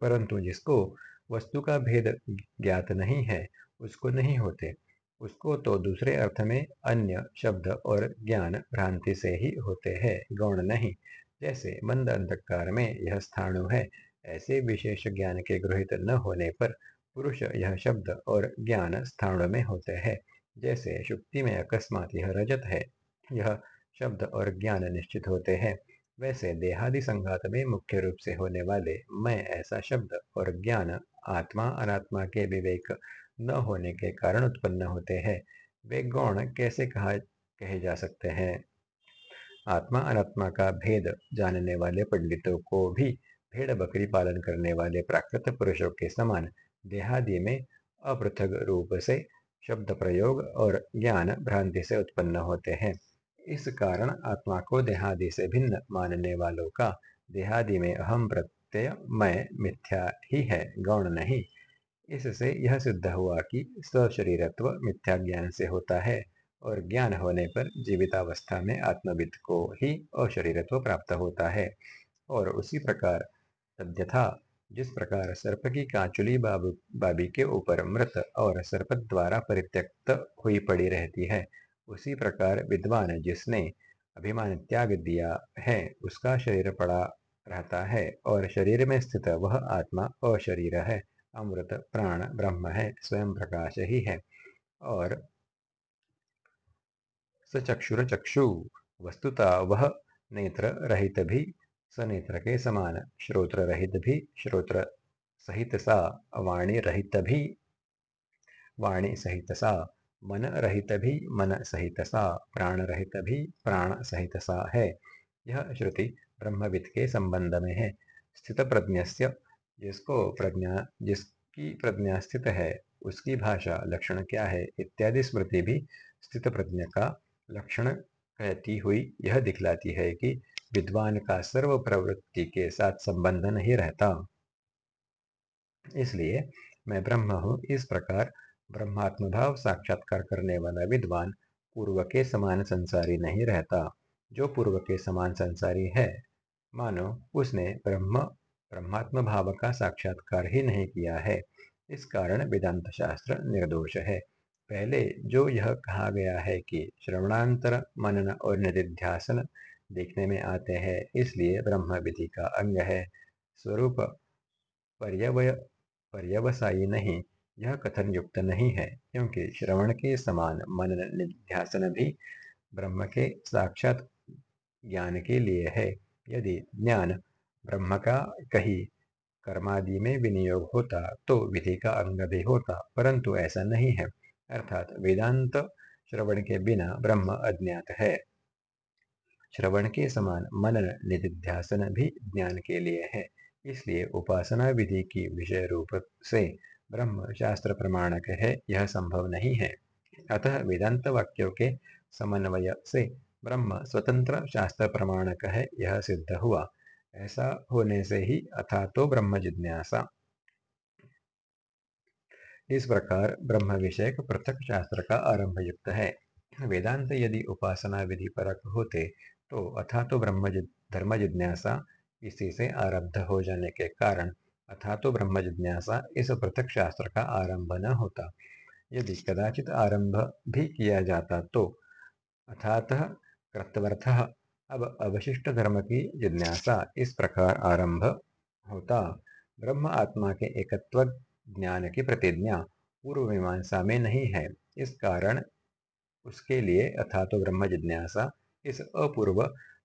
परंतु जिसको वस्तु का भेद ज्ञात नहीं है, उसको नहीं होते। उसको तो दूसरे अर्थ में अन्य शब्द और ज्ञान भ्रांति से ही होते हैं, गौण नहीं। जैसे मंद अंधकार में यह स्थाणु है, ऐसे विशेष ज्ञान के गृहित न होने पर पुरुष यह शब्द और ज्ञान स्थाणु में होते हैं, जैसे शुक्ति में अकस्मात यह रजत है, यह शब्द और ज्ञान निश्चित होते हैं। वैसे देहादि संघात में मुख्य रूप से होने वाले मैं ऐसा शब्द और ज्ञान आत्मा अनात्मा के विवेक न होने के कारण उत्पन्न होते हैं। वे गौण कैसे कहा, कहे जा सकते हैं? आत्मा अनात्मा का भेद जानने वाले पंडितों को भी भेड़ बकरी पालन करने वाले प्राकृत पुरुषों के समान देहादि में अपृथक रूप से शब्द प्रयोग और ज्ञान भ्रांति से उत्पन्न होते हैं। इस कारण आत्मा को देहादि से भिन्न मानने वालों का देहादि में अहम प्रत्यय मैं मिथ्या ही है, गौण नहीं। इससे यह सिद्ध हुआ कि सशरीरत्व मिथ्या ज्ञान से होता है और ज्ञान होने पर जीवितावस्था में आत्मविद को ही अशरीरत्व प्राप्त होता है और उसी प्रकार तद्यथा जिस प्रकार सर्प की कांचुली बाबू के ऊपर मृत और सर्प द्वारा परित्यक्त हुई पड़ी रहती है, उसी प्रकार विद्वान जिसने अभिमान त्याग दिया है, उसका शरीर पड़ा रहता है और शरीर में स्थित वह आत्मा अशरीर है, अमृत प्राण ब्रह्म है, स्वयं प्रकाश ही है और सचक्षुर चक्षु वस्तुता वह नेत्र रहित भी सनेत्र के समान श्रोत्र रहित भी श्रोत्र सहित सा वाणी रहित भी वाणी सहित सा मन रहित भी मन सहित सा प्राण रहित भी प्राण सहित सा है। यह श्रुति ब्रह्मविद के संबंध में है। स्थित प्रज्ञस्य जिसको प्रज्ञा, जिसकी प्रज्ञा स्थित है, उसकी भाषा लक्षण क्या है इत्यादि स्मृति भी स्थित प्रज्ञा का लक्षण कहती हुई यह दिखलाती है कि विद्वान का सर्व प्रवृत्ति के साथ संबंध नहीं रहता। इसलिए मैं ब्रह्म हूँ। इस प्रकार ब्रह्मात्म भाव साक्षात्कार करने वाला विद्वान पूर्व के समान संसारी नहीं रहता, जो पूर्व के समान संसारी है। मानो, उसने ब्रह्म ब्रह्मात्म भाव का साक्षात्कार ही नहीं किया है। इस कारण वेदांत शास्त्र निर्दोष है। पहले जो यह कहा गया है कि श्रवणांतर, मनन और निधिध्यासन देखने में आते हैं। इसलिए ब्रह्म विधि का अंग है। स्वरूप पर्यवय, पर्यवसायी नहीं, यह कथन युक्त नहीं है, क्योंकि श्रवण के समान मनन निध्यासन भी ब्रह्म के साक्षात ज्ञान के लिए है। यदि ज्ञान ब्रह्म का कही कर्मादि में विनियोग होता तो विधि का अंग भी होता, परंतु ऐसा नहीं है। अर्थात वेदांत श्रवण के बिना ब्रह्म अज्ञात है। श्रवण के समान मनन, निधिध्यासन भी ज्ञान के लिए है। इसलिए उपासना विधि की विषय रूप से ब्रह्म शास्त्र प्रमाणक है, यह संभव नहीं है। अतः वेदांत वाक्यों के समन्वय से ब्रह्म स्वतंत्र शास्त्र प्रमाणक है, यह सिद्ध हुआ। ऐसा होने से ही अथा तो ब्रह्म जिज्ञासा। इस प्रकार ब्रह्म विषय पृथक शास्त्र का आरंभ युक्त है। वेदांत यदि उपासना विधि परक होते तो अथा तो ब्रह्म धर्म जिज्ञासा इसी से आरब्ध हो जाने के कारण अथा तो ब्रह्म जिज्ञासा इस पृथक शास्त्र का आरंभ न होता। यदि कदाचित आरंभ भी किया जाता तो अथातः कृतवर्थ। अब अवशिष्ट धर्म की जिज्ञासा इस प्रकार आरंभ होता। ब्रह्म आत्मा के एकत्व ज्ञान की प्रतिज्ञा पूर्व मीमांसा में नहीं है। इस कारण उसके लिए अथा तो ब्रह्म जिज्ञासा इस अपूर्व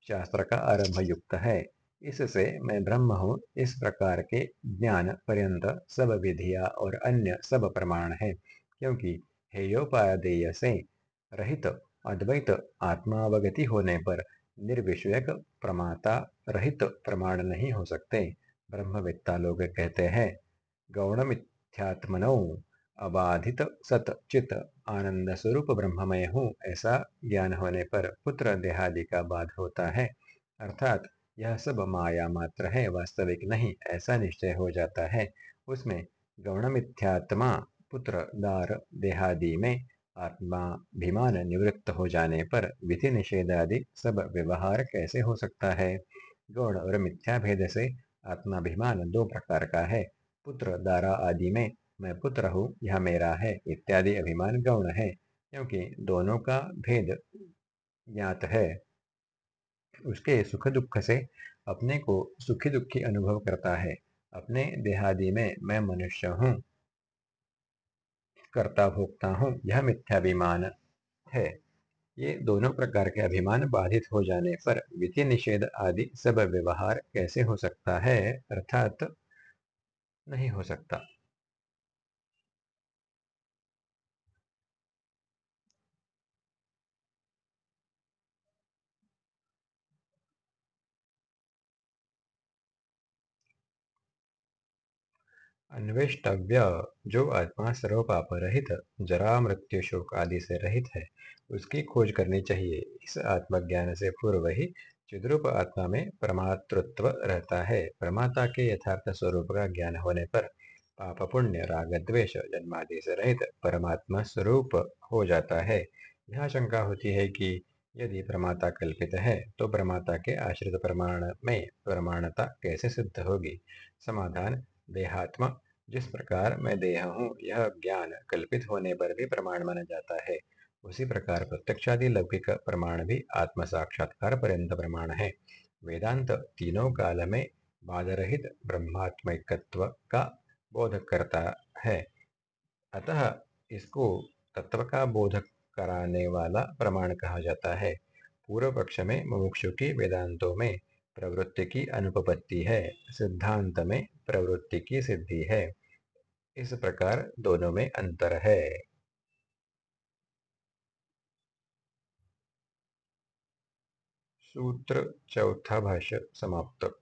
शास्त्र का आरंभ युक्त है। इससे मैं ब्रह्म हूँ, इस प्रकार के ज्ञान पर्यंत सब विधिया और अन्य सब प्रमाण है, क्योंकि हेयोपादेय से रहित अद्वैत आत्मावगति होने पर निर्विषयक प्रमाता रहित प्रमाण नहीं हो सकते। ब्रह्मविद्ता लोग कहते हैं गौण मिथ्यात्मनो अबाधित सत चित आनंद स्वरूप ब्रह्ममय हूँ, ऐसा ज्ञान होने पर पुत्र देहादि का बाध होता है। अर्थात, यह सब माया मात्र है, वास्तविक नहीं, ऐसा निश्चय हो जाता है। उसमें गौण मिथ्यात्मा पुत्र दार देहादि में आत्माभिमान निवृत्त हो जाने पर विधि निषेध आदि सब व्यवहार कैसे हो सकता है? गौण और मिथ्या भेद से आत्माभिमान दो प्रकार का है। पुत्र दारा आदि में मैं पुत्र हूँ, यह मेरा है, इत्यादि अभिमान गौण है, क्योंकि दोनों का भेद ज्ञात है। उसके सुख दुख से अपने को सुखी दुखी अनुभव करता है, अपने देहादि में मैं मनुष्य हूँ। कर्ता भोगता हूँ, यह मिथ्याभिमान है। ये दोनों प्रकार के अभिमान बाधित हो जाने पर विधि निषेध आदि सब व्यवहार कैसे हो सकता है, अर्थात नहीं हो सकता। अन्वेष्टव्य, जो आत्मा सर्वपाप रहित जरा मृत्यु शोक आदि से रहित है, उसकी खोज करनी चाहिए। इस आत्मज्ञान से पूर्व ही चिद्रूप आत्मा में परमातृत्व रहता है। परमाता के यथार्थ स्वरूप का ज्ञान होने पर पाप पुण्य राग द्वेष जन्मादि से रहित परमात्मा स्वरूप हो जाता है। यह शंका होती है कि यदि प्रमाता कल्पित है तो प्रमाता के आश्रित प्रमाण में प्रमाणता कैसे सिद्ध होगी? समाधान देहात्मा। जिस प्रकार मैं देह हूँ, यह ज्ञान कल्पित होने पर भी प्रमाण माना जाता है। उसी प्रकार प्रत्यक्षादि लौकिक प्रमाण भी आत्म साक्षात्कार पर्यंत प्रमाण है। वेदांत तीनों काल में बाधरहित ब्रह्मात्मिकत्व का बोध करता है। अतः इसको तत्व का बोधक कराने वाला प्रमाण कहा जाता है। पूर्व पक्ष में मुमुक्षु की वेदांतों में प्रवृत्ति की अनुपपत्ति है, सिद्धांत में प्रवृत्ति की सिद्धि है। इस प्रकार दोनों में अंतर है। सूत्र चौथा भाष्य समाप्त।